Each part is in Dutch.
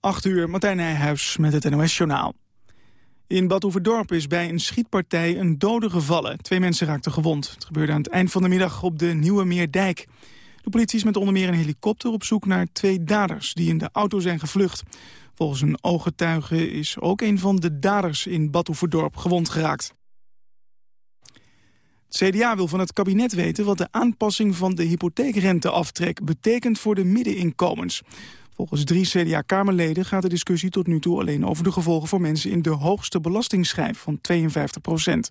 8 uur, Martijn Nijhuis met het NOS-journaal. In Bad Oeverdorp is bij een schietpartij een dode gevallen. Twee mensen raakten gewond. Het gebeurde aan het eind van de middag op de Nieuwe Meerdijk. De politie is met onder meer een helikopter op zoek naar twee daders... die in de auto zijn gevlucht. Volgens een ooggetuige is ook een van de daders in Bad Oeverdorp gewond geraakt. Het CDA wil van het kabinet weten wat de aanpassing van de hypotheekrenteaftrek betekent voor de middeninkomens. Volgens drie CDA-kamerleden gaat de discussie tot nu toe alleen over de gevolgen voor mensen in de hoogste belastingsschijf van 52 procent.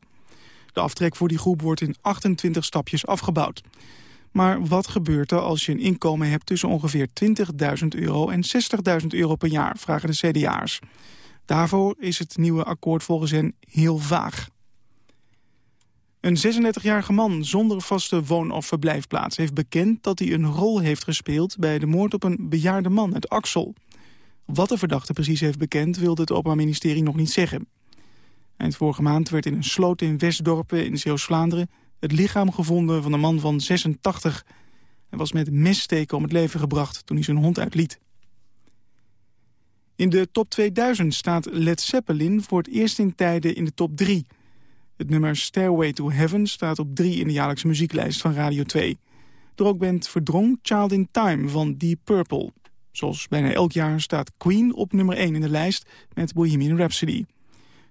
De aftrek voor die groep wordt in 28 stapjes afgebouwd. Maar wat gebeurt er als je een inkomen hebt tussen ongeveer 20.000 euro en 60.000 euro per jaar, vragen de CDA'ers. Daarvoor is het nieuwe akkoord volgens hen heel vaag. Een 36-jarige man zonder vaste woon- of verblijfplaats heeft bekend dat hij een rol heeft gespeeld bij de moord op een bejaarde man uit Axel. Wat de verdachte precies heeft bekend wilde het Openbaar Ministerie nog niet zeggen. Eind vorige maand werd in een sloot in Westdorpen in Zeeuws-Vlaanderen het lichaam gevonden van een man van 86. Hij was met messteken om het leven gebracht toen hij zijn hond uitliet. In de top 2000 staat Led Zeppelin voor het eerst in tijden in de top 3. Het nummer Stairway to Heaven staat op 3 in de jaarlijkse muzieklijst van Radio 2. De rockband verdrong Child in Time van Deep Purple. Zoals bijna elk jaar staat Queen op nummer 1 in de lijst met Bohemian Rhapsody.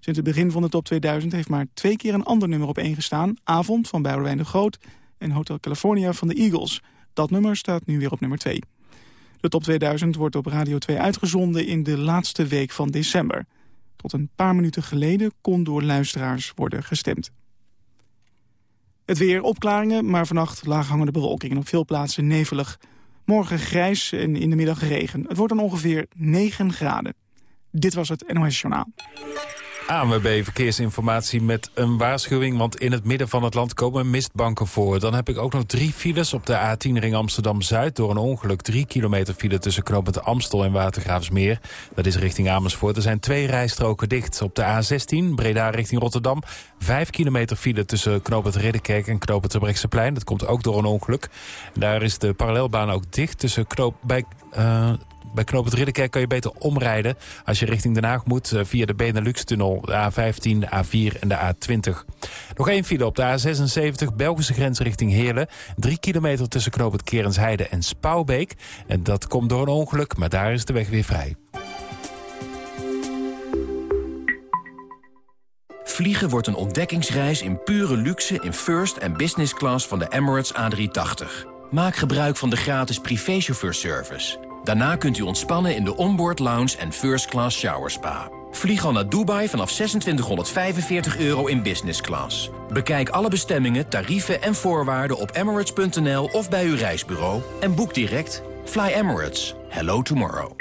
Sinds het begin van de top 2000 heeft maar twee keer een ander nummer op 1 gestaan. Avond van Boudewijn de Groot en Hotel California van de Eagles. Dat nummer staat nu weer op nummer 2. De top 2000 wordt op Radio 2 uitgezonden in de laatste week van december. Tot een paar minuten geleden kon door luisteraars worden gestemd. Het weer opklaringen, maar vannacht laaghangende bewolking en op veel plaatsen nevelig. Morgen grijs en in de middag regen. Het wordt dan ongeveer 9 graden. Dit was het NOS Journaal. ANWB Verkeersinformatie met een waarschuwing... want in het midden van het land komen mistbanken voor. Dan heb ik ook nog drie files op de A10 ring Amsterdam-Zuid... door een ongeluk drie kilometer file tussen knooppunt Amstel en Watergraafsmeer. Dat is richting Amersfoort. Er zijn twee rijstroken dicht. Op de A16 Breda richting Rotterdam... vijf kilometer file tussen knooppunt Ridderkerk en knooppunt Terbrechtseplein. Dat komt ook door een ongeluk. daar is de parallelbaan ook dicht tussen knoop... bij uh, bij Knoop het Ridderkerk kan je beter omrijden... als je richting Den Haag moet eh, via de Benelux-tunnel, de A15, de A4 en de A20. Nog één file op de A76, Belgische grens richting Heerlen. Drie kilometer tussen Knoop het Kerensheide en Spouwbeek. En dat komt door een ongeluk, maar daar is de weg weer vrij. Vliegen wordt een ontdekkingsreis in pure luxe in first en business class van de Emirates A380. Maak gebruik van de gratis privéchauffeurservice. Daarna kunt u ontspannen in de onboard lounge en first class shower spa. Vlieg al naar Dubai vanaf 2645 euro in business class. Bekijk alle bestemmingen, tarieven en voorwaarden op emirates.nl of bij uw reisbureau. En boek direct. Fly Emirates. Hello tomorrow.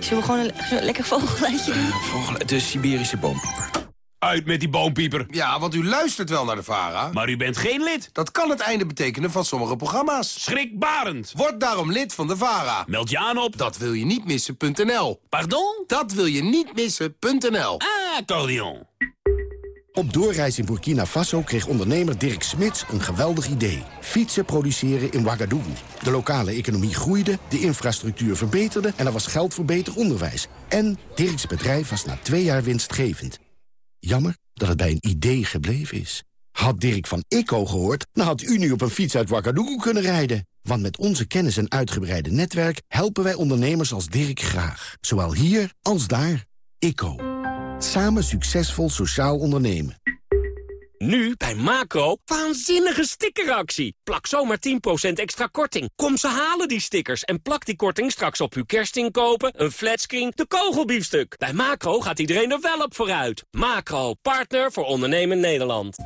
Zullen we gewoon een lekker vogelgeluidje doen? Vogel, de Siberische boompieper. Uit met die boompieper. Ja, want u luistert wel naar de VARA. Maar u bent geen lid. Dat kan het einde betekenen van sommige programma's. Schrikbarend. Word daarom lid van de VARA. Meld je aan op... Dat wil je niet missen.nl. Pardon? Dat wil je niet missen.nl. Ah, accordeon. Op doorreis in Burkina Faso kreeg ondernemer Dirk Smits een geweldig idee. Fietsen produceren in Ouagadougou. De lokale economie groeide, de infrastructuur verbeterde... en er was geld voor beter onderwijs. En Dirks bedrijf was na twee jaar winstgevend. Jammer dat het bij een idee gebleven is. Had Dirk van ICO gehoord, dan had u nu op een fiets uit Ouagadougou kunnen rijden. Want met onze kennis en uitgebreide netwerk helpen wij ondernemers als Dirk graag. Zowel hier als daar. ICO. Samen succesvol sociaal ondernemen. Nu bij Macro, waanzinnige stickeractie. Plak zomaar 10% extra korting. Kom ze halen die stickers en plak die korting straks op uw kerstinkopen, een flatscreen, de kogelbiefstuk. Bij Macro gaat iedereen er wel op vooruit. Macro, partner voor ondernemen Nederland.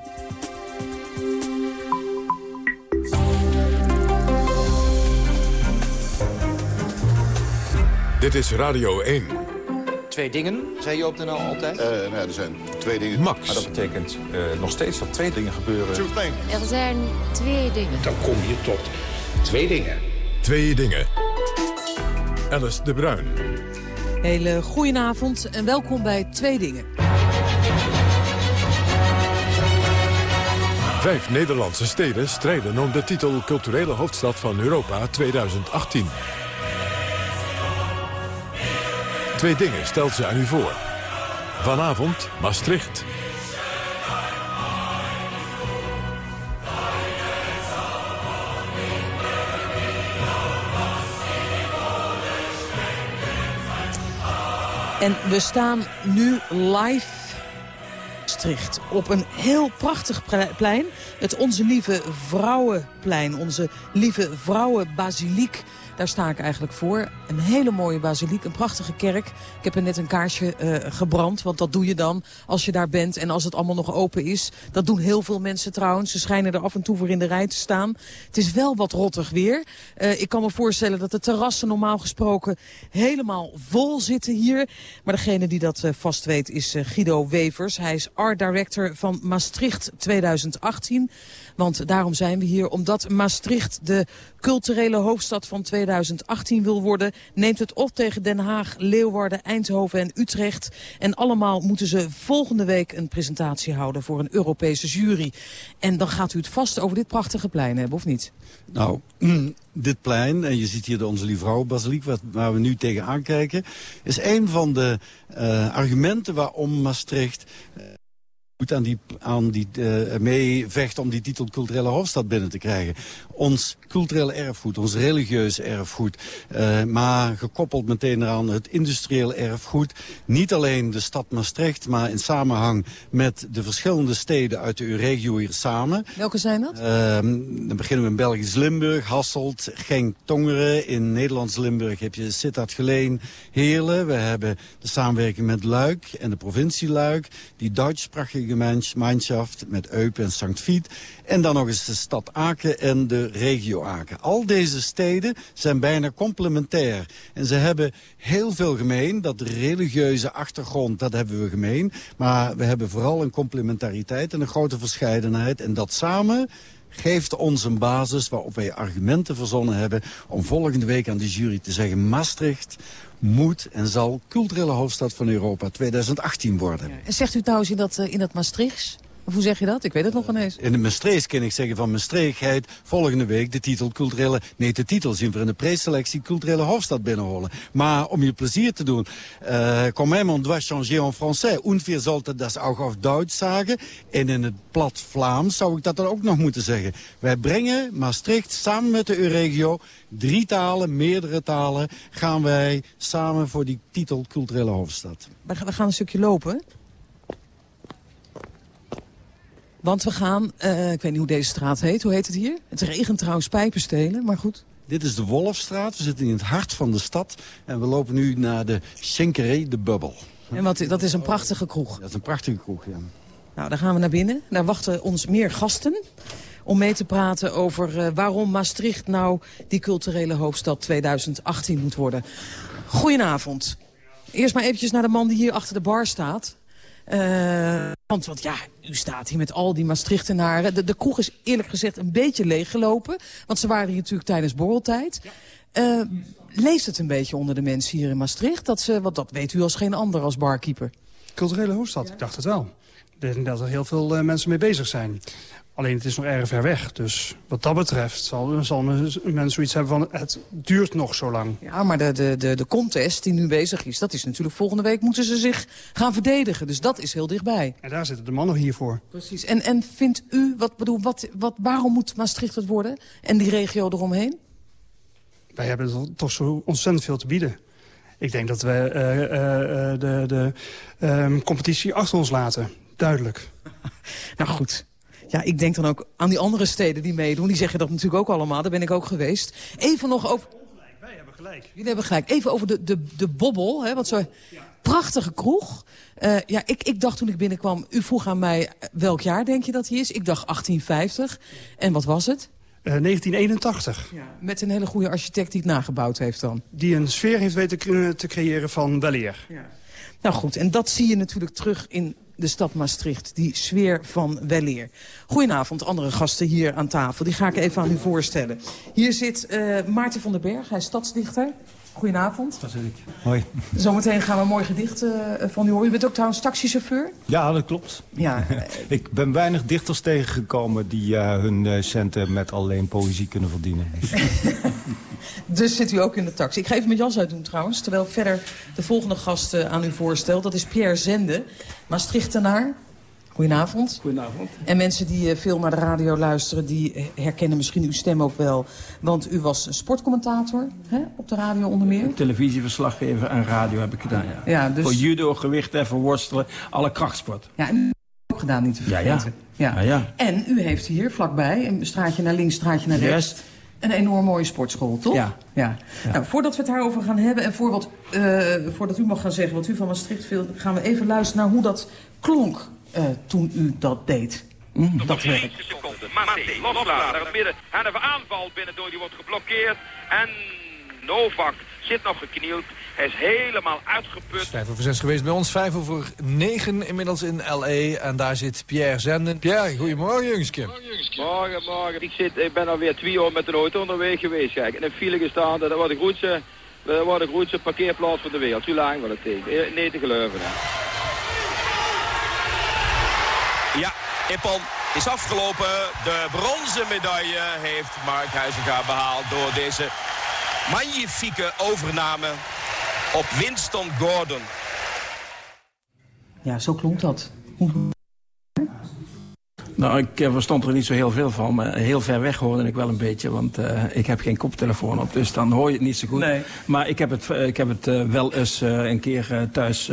Dit is Radio 1. Twee dingen, zei je op de NL altijd? Uh, nou, er zijn twee dingen. Max. Maar dat betekent uh, nog steeds dat twee dingen gebeuren. Er zijn twee dingen. Dan kom je tot twee dingen. Twee dingen. Alice de Bruin. Hele goedenavond en welkom bij Twee Dingen. Vijf Nederlandse steden strijden om de titel culturele hoofdstad van Europa 2018. Twee dingen stelt ze aan u voor. Vanavond Maastricht. En we staan nu live Maastricht op een heel prachtig plein. Het Onze Lieve Vrouwenplein, onze Lieve Vrouwenbasiliek. Daar sta ik eigenlijk voor. Een hele mooie basiliek, een prachtige kerk. Ik heb er net een kaarsje uh, gebrand, want dat doe je dan als je daar bent en als het allemaal nog open is. Dat doen heel veel mensen trouwens. Ze schijnen er af en toe voor in de rij te staan. Het is wel wat rottig weer. Uh, ik kan me voorstellen dat de terrassen normaal gesproken helemaal vol zitten hier. Maar degene die dat uh, vast weet is Guido Wevers. Hij is art director van Maastricht 2018. Want daarom zijn we hier, omdat Maastricht de culturele hoofdstad van 2018 wil worden. Neemt het op tegen Den Haag, Leeuwarden, Eindhoven en Utrecht. En allemaal moeten ze volgende week een presentatie houden voor een Europese jury. En dan gaat u het vast over dit prachtige plein hebben, of niet? Nou, dit plein, en je ziet hier de Onze Lieve Vrouw Basiliek, waar we nu tegenaan kijken, is een van de uh, argumenten waarom Maastricht... Uh, moet aan die, aan die uh, meevecht om die titel culturele hoofdstad binnen te krijgen. Ons culturele erfgoed, ons religieuze erfgoed, uh, maar gekoppeld meteen eraan het industriële erfgoed. Niet alleen de stad Maastricht, maar in samenhang met de verschillende steden uit de regio hier samen. Welke zijn dat? Uh, dan beginnen we in Belgisch Limburg, Hasselt, Genk, Tongeren. In Nederlands Limburg heb je Sittard Geleen, Heerlen. We hebben de samenwerking met Luik en de provincie Luik. Die Duitsprachtige Gemeinschaft met Eupen en Sankt Viet. En dan nog eens de stad Aken en de regio Aken. Al deze steden zijn bijna complementair. En ze hebben heel veel gemeen. Dat religieuze achtergrond, dat hebben we gemeen. Maar we hebben vooral een complementariteit en een grote verscheidenheid. En dat samen geeft ons een basis waarop wij argumenten verzonnen hebben... om volgende week aan de jury te zeggen... Maastricht moet en zal culturele hoofdstad van Europa 2018 worden. En zegt u trouwens in dat, uh, in dat Maastrichts? Of hoe zeg je dat? Ik weet het nog ineens. In de Maastricht kan ik zeggen van Maastrichtheid volgende week de titel culturele... Nee, de titel zien we in de preselectie culturele hoofdstad binnenholen. Maar om je plezier te doen... Uh, quand même, on doit changer en français. Und wir sollten das auch auf Duits sagen. En in het plat Vlaams zou ik dat dan ook nog moeten zeggen. Wij brengen Maastricht samen met de Euregio... drie talen, meerdere talen... gaan wij samen voor die titel culturele hoofdstad. We gaan een stukje lopen. Want we gaan, uh, ik weet niet hoe deze straat heet. Hoe heet het hier? Het regent trouwens pijpenstelen, maar goed. Dit is de Wolfstraat. We zitten in het hart van de stad. En we lopen nu naar de Schenkeré de Bubbel. En wat, dat is een prachtige kroeg? Dat is een prachtige kroeg, ja. Nou, daar gaan we naar binnen. Daar wachten ons meer gasten om mee te praten over uh, waarom Maastricht nou die culturele hoofdstad 2018 moet worden. Goedenavond. Eerst maar eventjes naar de man die hier achter de bar staat. Uh, want, want ja, u staat hier met al die Maastrichtenaren. De, de kroeg is eerlijk gezegd een beetje leeggelopen. Want ze waren hier natuurlijk tijdens borreltijd. Ja. Uh, leest het een beetje onder de mensen hier in Maastricht? Dat ze, want dat weet u als geen ander als barkeeper. Culturele hoofdstad, ja. ik dacht het wel. Ik denk dat er heel veel uh, mensen mee bezig zijn. Alleen het is nog erg ver weg. Dus wat dat betreft zal, zal men zoiets hebben van... het duurt nog zo lang. Ja, maar de, de, de, de contest die nu bezig is... dat is natuurlijk volgende week moeten ze zich gaan verdedigen. Dus dat is heel dichtbij. En daar zitten de mannen hier voor. Precies. En, en vindt u, wat, bedoel, wat, wat, waarom moet Maastricht het worden? En die regio eromheen? Wij hebben toch zo ontzettend veel te bieden. Ik denk dat we uh, uh, de, de uh, competitie achter ons laten. Duidelijk. nou goed, ja, ik denk dan ook aan die andere steden die meedoen. Die zeggen dat natuurlijk ook allemaal. Daar ben ik ook geweest. Even nog over... Wij hebben gelijk. Jullie hebben gelijk. Even over de, de, de bobbel. Hè, wat zo prachtige kroeg. Uh, ja, ik, ik dacht toen ik binnenkwam... U vroeg aan mij welk jaar denk je dat hij is? Ik dacht 1850. En wat was het? Uh, 1981. Ja, met een hele goede architect die het nagebouwd heeft dan. Die een sfeer heeft weten te creëren van weleer. Ja. Nou goed, en dat zie je natuurlijk terug in de stad Maastricht. Die sfeer van weleer. Goedenavond, andere gasten hier aan tafel. Die ga ik even aan u voorstellen. Hier zit uh, Maarten van den Berg, hij is stadsdichter. Goedenavond. Dat ben ik. Hoi. Zometeen gaan we een mooi gedicht uh, van u horen. U bent ook trouwens taxichauffeur? Ja, dat klopt. Ja. ik ben weinig dichters tegengekomen die uh, hun centen met alleen poëzie kunnen verdienen. Dus zit u ook in de taxi. Ik ga even mijn jas uitdoen trouwens. Terwijl ik verder de volgende gast uh, aan u voorstel. Dat is Pierre Zende, Maastrichtenaar. Goedenavond. Goedenavond. En mensen die uh, veel naar de radio luisteren... die herkennen misschien uw stem ook wel. Want u was sportcommentator hè, op de radio onder meer. Televisieverslaggever en radio heb ik gedaan, ja. ja dus... Voor judo, gewicht, voor worstelen, alle krachtsport. Ja, en u ook gedaan, niet te vergeten. Ja, ja. ja. ja, En u heeft hier vlakbij, een straatje naar links, straatje naar rechts... Yes. Een enorm mooie sportschool, toch? Ja. ja. ja. Nou, voordat we het daarover gaan hebben en voor wat, uh, voordat u mag gaan zeggen wat u van Maastricht vindt... gaan we even luisteren naar hoe dat klonk uh, toen u dat deed. Mm, dat werk. Mate, loslaten naar het midden. En een aanval binnendoor, die wordt geblokkeerd. En Novak zit nog geknield. Hij is helemaal uitgeput. Vijf over zes geweest bij ons. Vijf over negen inmiddels in L.A. En daar zit Pierre Zenden. Pierre, goedemorgen jongske. Morgen, morgen. Ik, zit, ik ben alweer twee uur met de auto onderweg geweest. Kijk, in een file gestaan. Dat was de dat grootste parkeerplaats van de wereld. Hoe lang wil het tegen? Nee te geloven. Hè. Ja, Ippon is afgelopen. De bronzen medaille heeft Mark Huizinga behaald door deze magnifieke overname op Winston Gordon. Ja, zo klonk dat. Nou, ik uh, verstond er niet zo heel veel van. Maar heel ver weg hoorde ik wel een beetje. Want uh, ik heb geen koptelefoon op. Dus dan hoor je het niet zo goed. Nee. Maar ik heb het, uh, ik heb het wel eens een keer thuis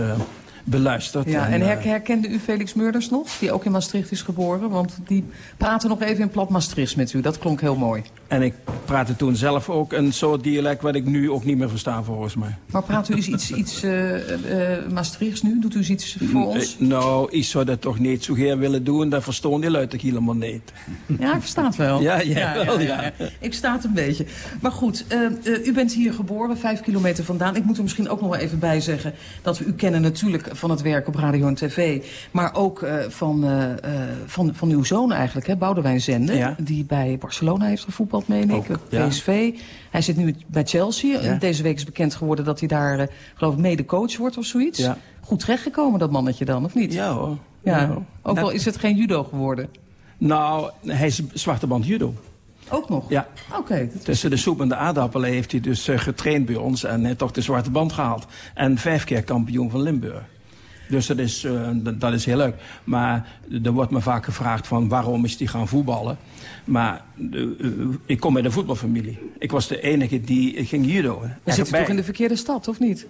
beluisterd. Ja, en, en herkende u Felix Meurders nog? Die ook in Maastricht is geboren. Want die praatte nog even in plat Maastrichts met u. Dat klonk heel mooi. En ik praatte toen zelf ook een soort dialect wat ik nu ook niet meer versta volgens mij. Maar praat u eens iets, iets uh, uh, Maastrichts nu? Doet u iets voor ons? Nou, ik zou dat toch niet zo graag willen doen. Dat verstoon die luid ik helemaal niet. Ja, ik versta het wel. Ja, ja, ja, wel, ja, ja. Ik sta het een beetje. Maar goed, uh, u bent hier geboren, vijf kilometer vandaan. Ik moet er misschien ook nog wel even bij zeggen... dat we u kennen natuurlijk van het werk op radio en tv. Maar ook van, van, van uw zoon eigenlijk, hè, Boudewijn Zende. Ja. Die bij Barcelona heeft gevoetbald meen ik, ook, ja. PSV. Hij zit nu bij Chelsea. Ja. Deze week is bekend geworden dat hij daar, uh, geloof ik, mede coach wordt of zoiets. Goed terechtgekomen, dat mannetje dan, of niet? Ja hoor. Ja. Ook al is het geen judo geworden. Nou, hij is zwarte band judo. Ook nog? Ja. Oké. Okay, Tussen de soep en de aardappelen heeft hij dus getraind bij ons en heeft toch de zwarte band gehaald. En vijf keer kampioen van Limburg. Dus dat is, uh, dat is heel leuk. Maar er wordt me vaak gevraagd van waarom is die gaan voetballen. Maar uh, ik kom uit een voetbalfamilie. Ik was de enige die ging judo. Dan zit je toch in de verkeerde stad, of niet?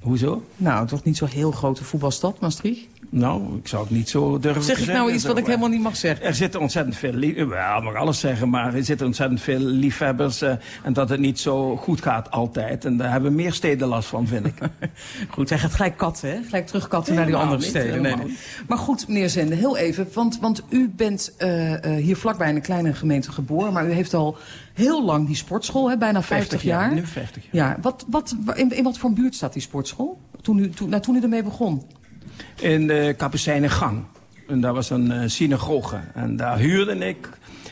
Hoezo? Nou, toch niet zo'n heel grote voetbalstad, Maastricht? Nou, ik zou het niet zo durven zeg te ik nou iets wat ik helemaal niet mag zeggen? Er zitten ontzettend veel, ja, mag alles zeggen, maar er zitten ontzettend veel liefhebbers uh, en dat het niet zo goed gaat altijd. En daar hebben meer steden last van, vind ik. goed, hij gaat gelijk katten, hè? Gelijk terugkatten naar die andere niet, steden. Nee, nee. Maar goed, meneer Zende, heel even, want, want u bent uh, uh, hier vlakbij in een kleine gemeente geboren, maar u heeft al heel lang die sportschool, hè? bijna 50, 50 jaar. Nu 50 jaar. Ja, wat, wat, in, in wat voor buurt staat die sportschool? Toen u, toen, nou, toen u ermee begon? In de Kapucijnengang. En dat was een uh, synagoge. En daar huurde ik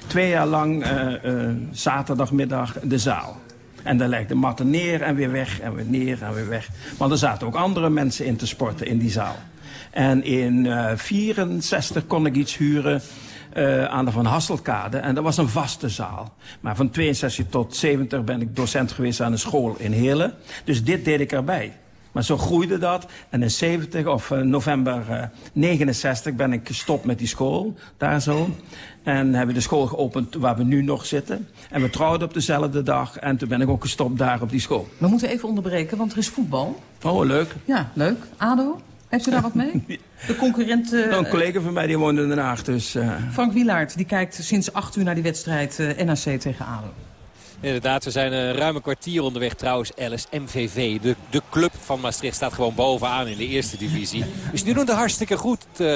twee jaar lang uh, uh, zaterdagmiddag de zaal. En daar legde matten neer en weer weg en weer neer en weer weg. Want er zaten ook andere mensen in te sporten in die zaal. En in 1964 kon ik iets huren aan de Van Hasselkade. En dat was een vaste zaal. Maar van 62 tot 70 ben ik docent geweest aan een school in Heerlen. Dus dit deed ik erbij. Maar zo groeide dat. En in 70 of uh, november uh, 69 ben ik gestopt met die school. Daar zo. En hebben we de school geopend waar we nu nog zitten. En we trouwden op dezelfde dag. En toen ben ik ook gestopt daar op die school. We moeten even onderbreken, want er is voetbal. Oh, leuk. Ja, leuk. ADO? Heeft u daar wat mee? De concurrent... Uh, nou, een collega van mij die woont in Den Haag, dus... Uh... Frank Wielaert, die kijkt sinds 8 uur naar die wedstrijd uh, NAC tegen ADO. Inderdaad, we zijn een ruime kwartier onderweg trouwens. Alice MVV, de, de club van Maastricht, staat gewoon bovenaan in de eerste divisie. Dus nu doen het hartstikke goed uh,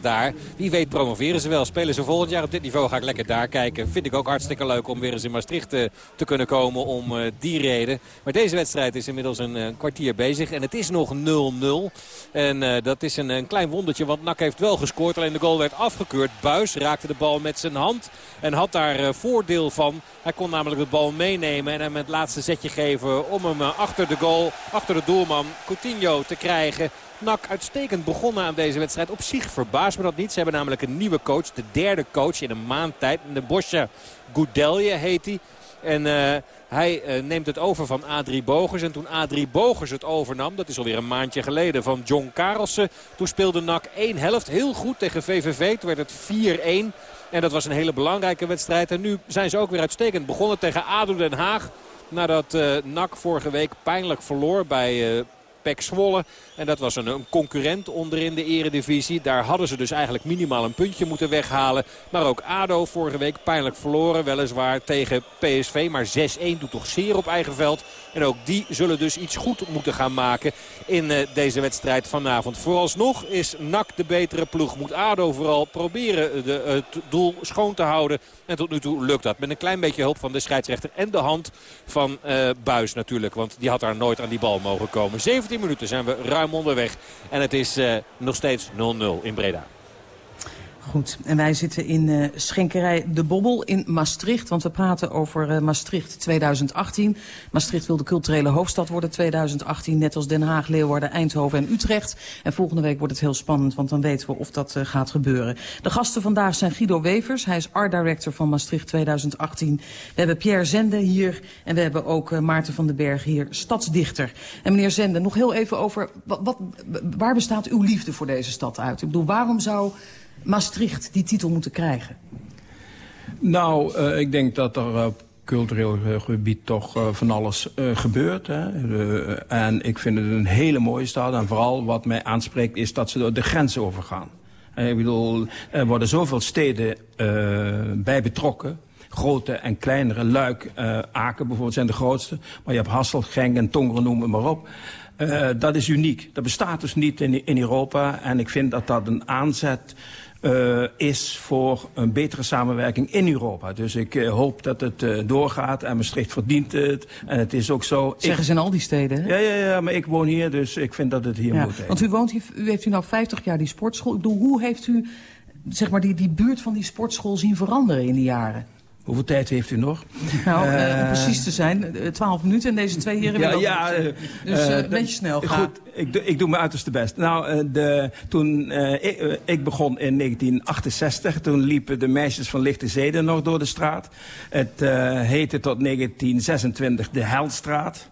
daar. Wie weet promoveren ze wel. Spelen ze volgend jaar op dit niveau ga ik lekker daar kijken. Vind ik ook hartstikke leuk om weer eens in Maastricht te, te kunnen komen om uh, die reden. Maar deze wedstrijd is inmiddels een, kwartier bezig. En het is nog 0-0. En dat is een, een klein wondertje, want Nak heeft wel gescoord. Alleen de goal werd afgekeurd. Buis raakte de bal met zijn hand. En had daar voordeel van. Hij kon namelijk de bal meenemen en hem het laatste zetje geven om hem achter de goal, achter de doelman Coutinho te krijgen. Nak uitstekend begonnen aan deze wedstrijd. Op zich verbaast me dat niet. Ze hebben namelijk een nieuwe coach, de derde coach in een maand tijd. De Bosja Goudelje heet hij. En uh, hij uh, neemt het over van Adrie Bogers. En toen Adrie Bogers het overnam, dat is alweer een maandje geleden, van John Karelsen. Toen speelde NAC één helft heel goed tegen VVV. Toen werd het 4-1. En dat was een hele belangrijke wedstrijd. En nu zijn ze ook weer uitstekend begonnen tegen ADO Den Haag. Nadat uh, NAC vorige week pijnlijk verloor bij uh, Pek Zwolle. En dat was een, een, concurrent onderin de eredivisie. Daar hadden ze dus eigenlijk minimaal een puntje moeten weghalen. Maar ook ADO vorige week pijnlijk verloren. Weliswaar tegen PSV. Maar 6-1 doet toch zeer op eigen veld. En ook die zullen dus iets goed moeten gaan maken in uh, deze wedstrijd vanavond. Vooralsnog is NAC de betere ploeg. Moet ADO vooral proberen de, het doel schoon te houden. En tot nu toe lukt dat. Met een klein beetje hulp van de scheidsrechter en de hand van uh, Buis natuurlijk. Want die had daar nooit aan die bal mogen komen. 17 minuten zijn we ruim onderweg. En het is uh, nog steeds 0-0 in Breda. Goed, en wij zitten in uh, Schenkerij De Bobbel in Maastricht. Want we praten over uh, Maastricht 2018. Maastricht wil de culturele hoofdstad worden 2018. Net als Den Haag, Leeuwarden, Eindhoven en Utrecht. En volgende week wordt het heel spannend, want dan weten we of dat uh, gaat gebeuren. De gasten vandaag zijn Guido Wevers. Hij is art director van Maastricht 2018. We hebben Pierre Zende hier. En we hebben ook Maarten van den Berg hier, stadsdichter. En meneer Zende, nog heel even over... Wat, waar bestaat uw liefde voor deze stad uit? Ik bedoel, waarom zou... Maastricht die titel moeten krijgen? Nou, uh, ik denk dat er op cultureel gebied toch uh, van alles uh, gebeurt. Hè. en ik vind het een hele mooie stad. En vooral wat mij aanspreekt is dat ze door de grens overgaan. ik bedoel, er worden zoveel steden bij betrokken grote en kleinere. Luik, Aken bijvoorbeeld zijn de grootste. Maar je hebt Hasselt, Genk en Tongeren, noem het maar op. Dat is uniek. Dat bestaat dus niet in, in Europa. En ik vind dat dat een aanzet uh, is voor een betere samenwerking in Europa. Dus ik uh, hoop dat het uh, doorgaat en Maastricht verdient het. En het is ook zo... Zeggen ik... ze in al die steden, hè? Ja, ja, ja, maar ik woon hier, dus ik vind dat het hier ja, moet. Want u, woont hier, u heeft u nou 50 jaar die sportschool. Ik bedoel, hoe heeft u zeg maar, die, die buurt van die sportschool zien veranderen in die jaren? Hoeveel tijd heeft u nog? Nou, uh, om precies te zijn, twaalf minuten en deze twee heren ja, willen ja, uh, Dus uh, een beetje snel gaan. Goed, ik, ik doe mijn uiterste best. Nou, de, toen ik, ik, begon in 1968, toen liepen de meisjes van Lichte Zeden nog door de straat. Het heette tot 1926 de Heldstraat.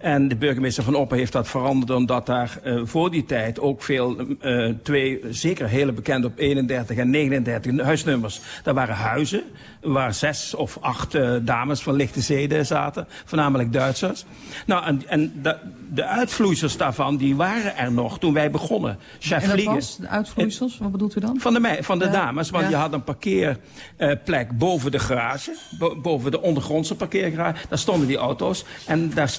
En de burgemeester van Oppen heeft dat veranderd omdat daar uh, voor die tijd ook veel, uh, twee zeker hele bekende op 31 en 39 huisnummers. Daar waren huizen waar zes of acht uh, dames van lichte zeden zaten, voornamelijk Duitsers. Nou, en, en de, de uitvloeisels daarvan, die waren er nog toen wij begonnen. Chef en dat was, de uitvloeisels, wat bedoelt u dan? Van de, van de Ja, dames, want ja. je had een parkeerplek boven de garage, bo- boven de ondergrondse parkeergarage. Daar stonden die auto's en daar,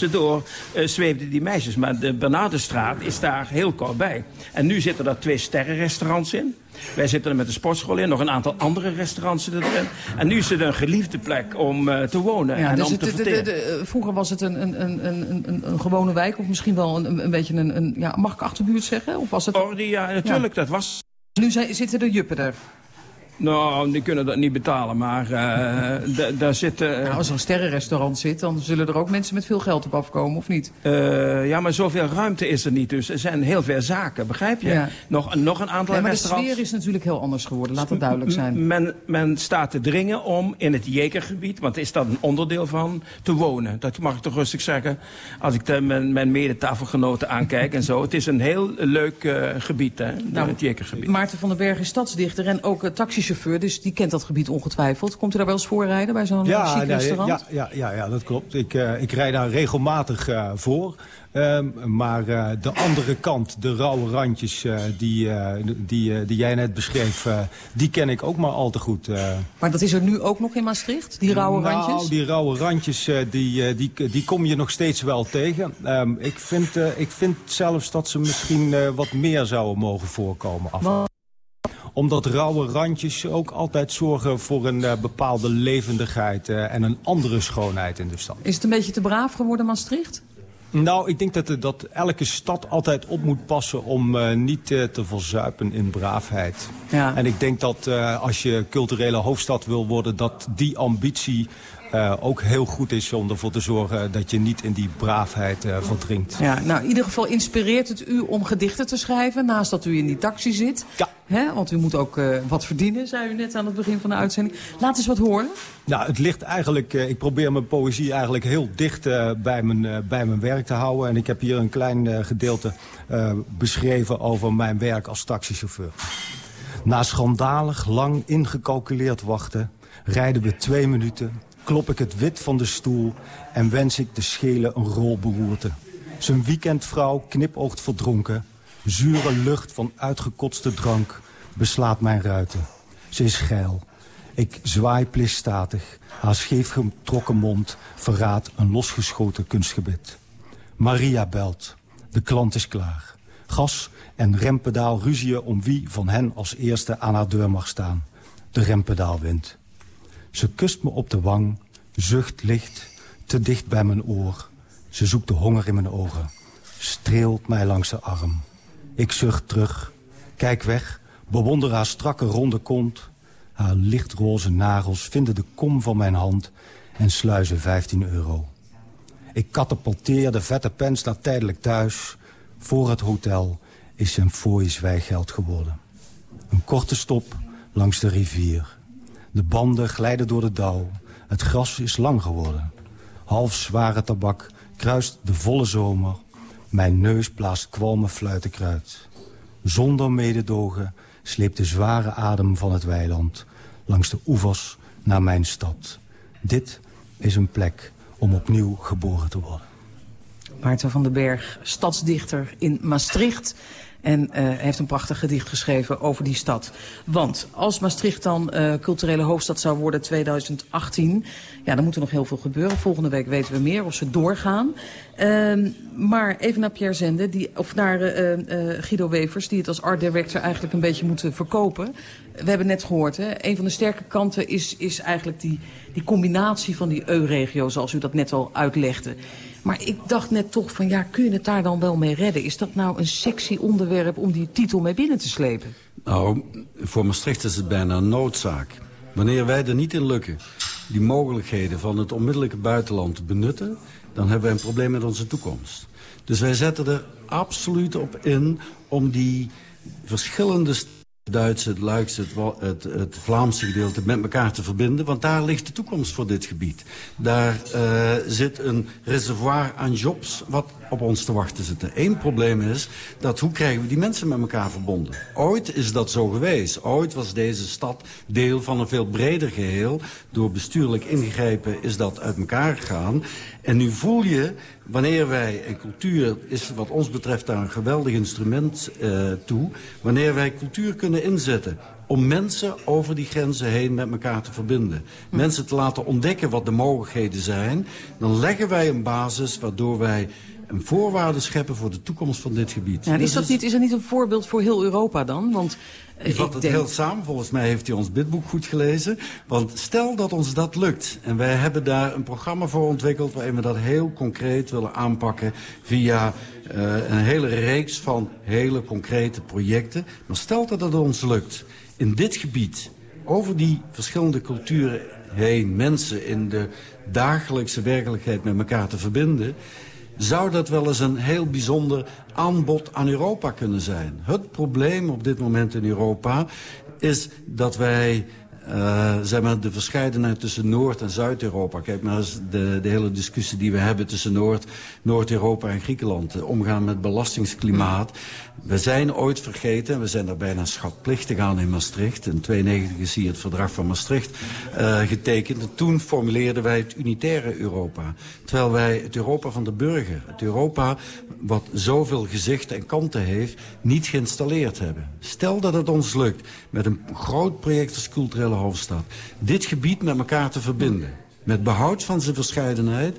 daartussendoor uh, zweefden die meisjes. Maar de Bernardenstraat is daar heel kort bij. En nu zitten er twee sterrenrestaurants in. Wij zitten er met de sportschool in, nog een aantal andere restaurants zitten erin. En nu is het een geliefde plek om uh, te wonen Ja, en dus om het, te de- de- verteren. de- vroeger was het een, een, een, een, een, gewone wijk, of misschien wel een, een, beetje een, een, ja, mag ik achterbuurt zeggen? Of was het... Orde, ja, natuurlijk, dat was... Nu zijn, zitten de juppen er. Nou, die kunnen dat niet betalen, maar uh, da- daar zitten... Nou, als er een sterrenrestaurant zit, dan zullen er ook mensen met veel geld op afkomen, of niet? Uh, ja, maar zoveel ruimte is er niet. Dus er zijn heel veel zaken, begrijp je? Ja. Nog, nog een aantal Ja, maar de restaurants. sfeer is natuurlijk heel anders geworden, laat dat duidelijk zijn. Men, men staat te dringen om in het Jekergebied, want is dat een onderdeel van, te wonen. Dat mag ik toch rustig zeggen, als ik de, mijn, mijn medetafelgenoten aankijk en zo. Het is een heel leuk gebied, hè, Nou, het Jekergebied. Maarten van den Berg is stadsdichter en ook uh, dus die kent dat gebied ongetwijfeld. Komt u daar wel eens voorrijden bij zo'n ja, chic nee, restaurant? ja, ja, ja, ja, dat klopt. Ik, uh, ik rijd daar regelmatig uh, voor. Um, maar uh, de andere kant, de rauwe randjes uh, die, uh, die, die jij net beschreef, die ken ik ook maar al te goed. Maar dat is er nu ook nog in Maastricht, die rauwe nou, randjes? die rauwe randjes, die, die, die kom je nog steeds wel tegen. Um, ik, vind, ik vind zelfs dat ze misschien wat meer zouden mogen voorkomen. Af. Omdat rauwe randjes ook altijd zorgen voor een uh, bepaalde levendigheid uh, en een andere schoonheid in de stad. Is het een beetje te braaf geworden, Maastricht? Nou, ik denk dat, dat elke stad altijd op moet passen om uh, niet uh, te verzuipen in braafheid. Ja. En ik denk dat uh, als je culturele hoofdstad wil worden, dat die ambitie ook heel goed is om ervoor te zorgen dat je niet in die braafheid verdrinkt. Ja, nou, in ieder geval inspireert het u om gedichten te schrijven, naast dat u in die taxi zit. Ja. Hè? Want u moet ook uh, wat verdienen, zei u net aan het begin van de uitzending. Laat eens wat horen. Nou, het ligt eigenlijk... Uh, ik probeer mijn poëzie eigenlijk heel dicht uh, bij, mijn, bij mijn werk te houden. En ik heb hier een klein gedeelte beschreven over mijn werk als taxichauffeur. Na schandalig lang ingecalculeerd wachten... rijden we twee minuten, klop ik het wit van de stoel... en wens ik de schelen een rol beroerte. Zijn weekendvrouw knipoogt verdronken Zure lucht van uitgekotste drank beslaat mijn ruiten. Ze is geil. Ik zwaai plistatig. Haar scheef getrokken mond verraadt een losgeschoten kunstgebit. Maria belt. De klant is klaar. Gas en rempedaal ruzien om wie van hen als eerste aan haar deur mag staan. De rempedaal wint. Ze kust me op de wang, zucht licht, te dicht bij mijn oor. Ze zoekt de honger in mijn ogen, streelt mij langs de arm. Ik zucht terug, kijk weg, bewonder haar strakke ronde kont. Haar lichtroze nagels vinden de kom van mijn hand en sluizen 15 euro. Ik katapulteer de vette pens naar tijdelijk thuis. Voor het hotel is zijn fooi zwijgeld geworden. Een korte stop langs de rivier. De banden glijden door de dauw. Het gras is lang geworden. Half zware tabak kruist de volle zomer mijn neus blaast kwalme fluitenkruid. Zonder mededogen sleept de zware adem van het weiland... langs de oevers naar mijn stad. Dit is een plek om opnieuw geboren te worden. Maarten van den Berg, stadsdichter in Maastricht. En uh, heeft een prachtig gedicht geschreven over die stad. Want als Maastricht dan uh, culturele hoofdstad zou worden 2018... ja, dan moet er nog heel veel gebeuren. Volgende week weten we meer of ze doorgaan. Uh, maar even naar Pierre Zende, die, of naar uh, Guido Wevers... die het als art director eigenlijk een beetje moeten verkopen. We hebben net gehoord, hè, een van de sterke kanten is, is eigenlijk die, die combinatie van die EU-regio... zoals u dat net al uitlegde. Maar ik dacht net toch van, ja, kun je het daar dan wel mee redden? Is dat nou een sexy onderwerp om die titel mee binnen te slepen? Nou, voor Maastricht is het bijna een noodzaak. Wanneer wij er niet in lukken die mogelijkheden van het onmiddellijke buitenland te benutten... dan hebben wij een probleem met onze toekomst. Dus wij zetten er absoluut op in om die verschillende Duitse, het Luikse, het, het, het, Vlaamse gedeelte met elkaar te verbinden. Want daar ligt de toekomst voor dit gebied. Daar uh, zit een reservoir aan jobs wat op ons te wachten zitten. Eén probleem is dat hoe krijgen we die mensen met elkaar verbonden? Ooit is dat zo geweest. Ooit was deze stad deel van een veel breder geheel. Door bestuurlijk ingrijpen is dat uit elkaar gegaan. En nu voel je, wanneer wij, en cultuur is wat ons betreft daar een geweldig instrument uh, toe... wanneer wij cultuur kunnen inzetten om mensen over die grenzen heen met elkaar te verbinden. Hm. Mensen te laten ontdekken wat de mogelijkheden zijn. Dan leggen wij een basis waardoor wij een voorwaarde scheppen voor de toekomst van dit gebied. Ja, is, dat niet, is dat niet een voorbeeld voor heel Europa dan? Want ik vat het denk... heel samen. Volgens mij heeft hij ons bidboek goed gelezen. Want stel dat ons dat lukt. En wij hebben daar een programma voor ontwikkeld... waarin we dat heel concreet willen aanpakken... via uh, een hele reeks van hele concrete projecten. Maar stel dat het ons lukt in dit gebied... over die verschillende culturen heen... mensen in de dagelijkse werkelijkheid met elkaar te verbinden zou dat wel eens een heel bijzonder aanbod aan Europa kunnen zijn. Het probleem op dit moment in Europa is dat wij uh, zeg maar, de verscheidenheid tussen Noord- en Zuid-Europa. Kijk maar eens de, de hele discussie die we hebben tussen Noord, Noord-Europa en Griekenland. Omgaan met belastingsklimaat. We zijn ooit vergeten, we zijn daar bijna schatplichtig aan in Maastricht. In 92 is hier het verdrag van Maastricht uh, getekend. En toen formuleerden wij het unitaire Europa. Terwijl wij het Europa van de burger, het Europa wat zoveel gezichten en kanten heeft, niet geïnstalleerd hebben. Stel dat het ons lukt met een groot project als culturele hoofdstad... dit gebied met elkaar te verbinden. Met behoud van zijn verscheidenheid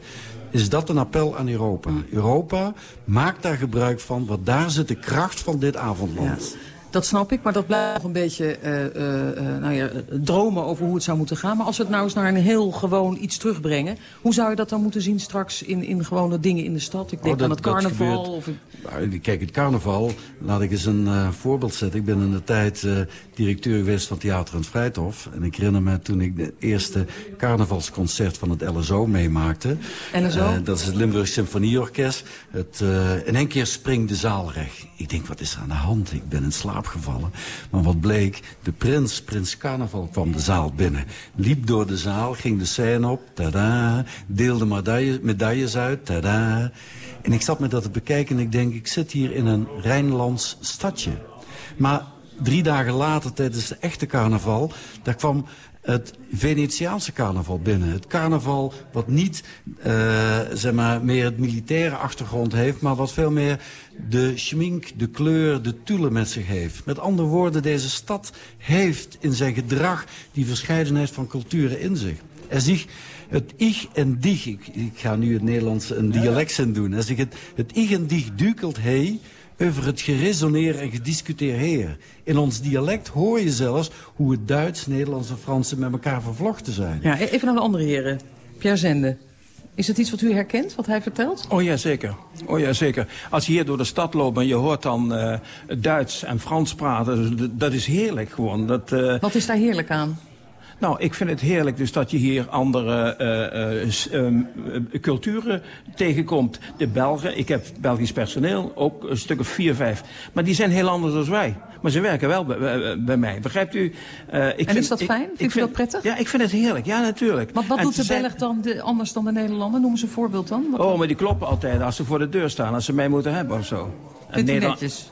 is dat een appel aan Europa. Europa maakt daar gebruik van, want daar zit de kracht van dit avondland. Dat snap ik, maar dat blijft nog een beetje uh, uh, nou ja, dromen over hoe het zou moeten gaan. Maar als we het nou eens naar een heel gewoon iets terugbrengen... hoe zou je dat dan moeten zien straks in, in gewone dingen in de stad? Ik denk oh, aan het carnaval. Of... Nou, kijk, het carnaval, laat ik eens een uh, voorbeeld zetten. Ik ben in de tijd directeur geweest van Theater en Vrijthof. En ik herinner me toen ik de eerste carnavalsconcert van het LSO meemaakte. LSO? dat is het Limburg Symfonieorkest. Het, in één keer springt de zaal recht. Ik denk, wat is er aan de hand? Ik ben in slaap Maar wat bleek, de prins, prins Carnaval, kwam de zaal binnen. Liep door de zaal, ging de scène op, tada. Deelde medailles, uit, tada. En ik zat me dat te bekijken en ik denk, ik zit hier in een Rijnlands stadje. Maar drie dagen later, tijdens de echte carnaval... daar kwam het Venetiaanse carnaval binnen. Het carnaval wat niet uh, zeg maar, meer het militaire achtergrond heeft... maar wat veel meer de schmink, de kleur, de tulle met zich heeft. Met andere woorden, deze stad heeft in zijn gedrag... die verscheidenheid van culturen in zich. Er zich het ich en dich, ik, ik ga nu het Nederlands een dialect doen... als ik het, het ich en dich dukelt heen over het geresoneer en gediscuteer heer. In ons dialect hoor je zelfs hoe het Duits, Nederlands en Frans met elkaar vervlochten zijn. Ja, even naar de andere heren. Pierre Zende. Is het iets wat u herkent, wat hij vertelt? Oh ja, zeker. Oh ja, zeker. Als je hier door de stad loopt en je hoort dan uh, Duits en Frans praten, dat is heerlijk gewoon. Dat, uh... Wat is daar heerlijk aan? Nou, ik vind het heerlijk dus dat je hier andere uh, uh, um, culturen tegenkomt. De Belgen, ik heb Belgisch personeel, ook een stuk of vier, vijf. Maar die zijn heel anders dan wij. Maar ze werken wel bij, bij mij, begrijpt u? Uh, ik en vind, is dat fijn? Ik, vind, u dat prettig? Ja, ik vind het heerlijk, ja natuurlijk. Maar wat doet de Belg dan de, anders dan de Nederlander? Noem eens een voorbeeld dan. Wat oh, maar die kloppen altijd als ze voor de deur staan, als ze mij moeten hebben of zo. Vindt u netjes?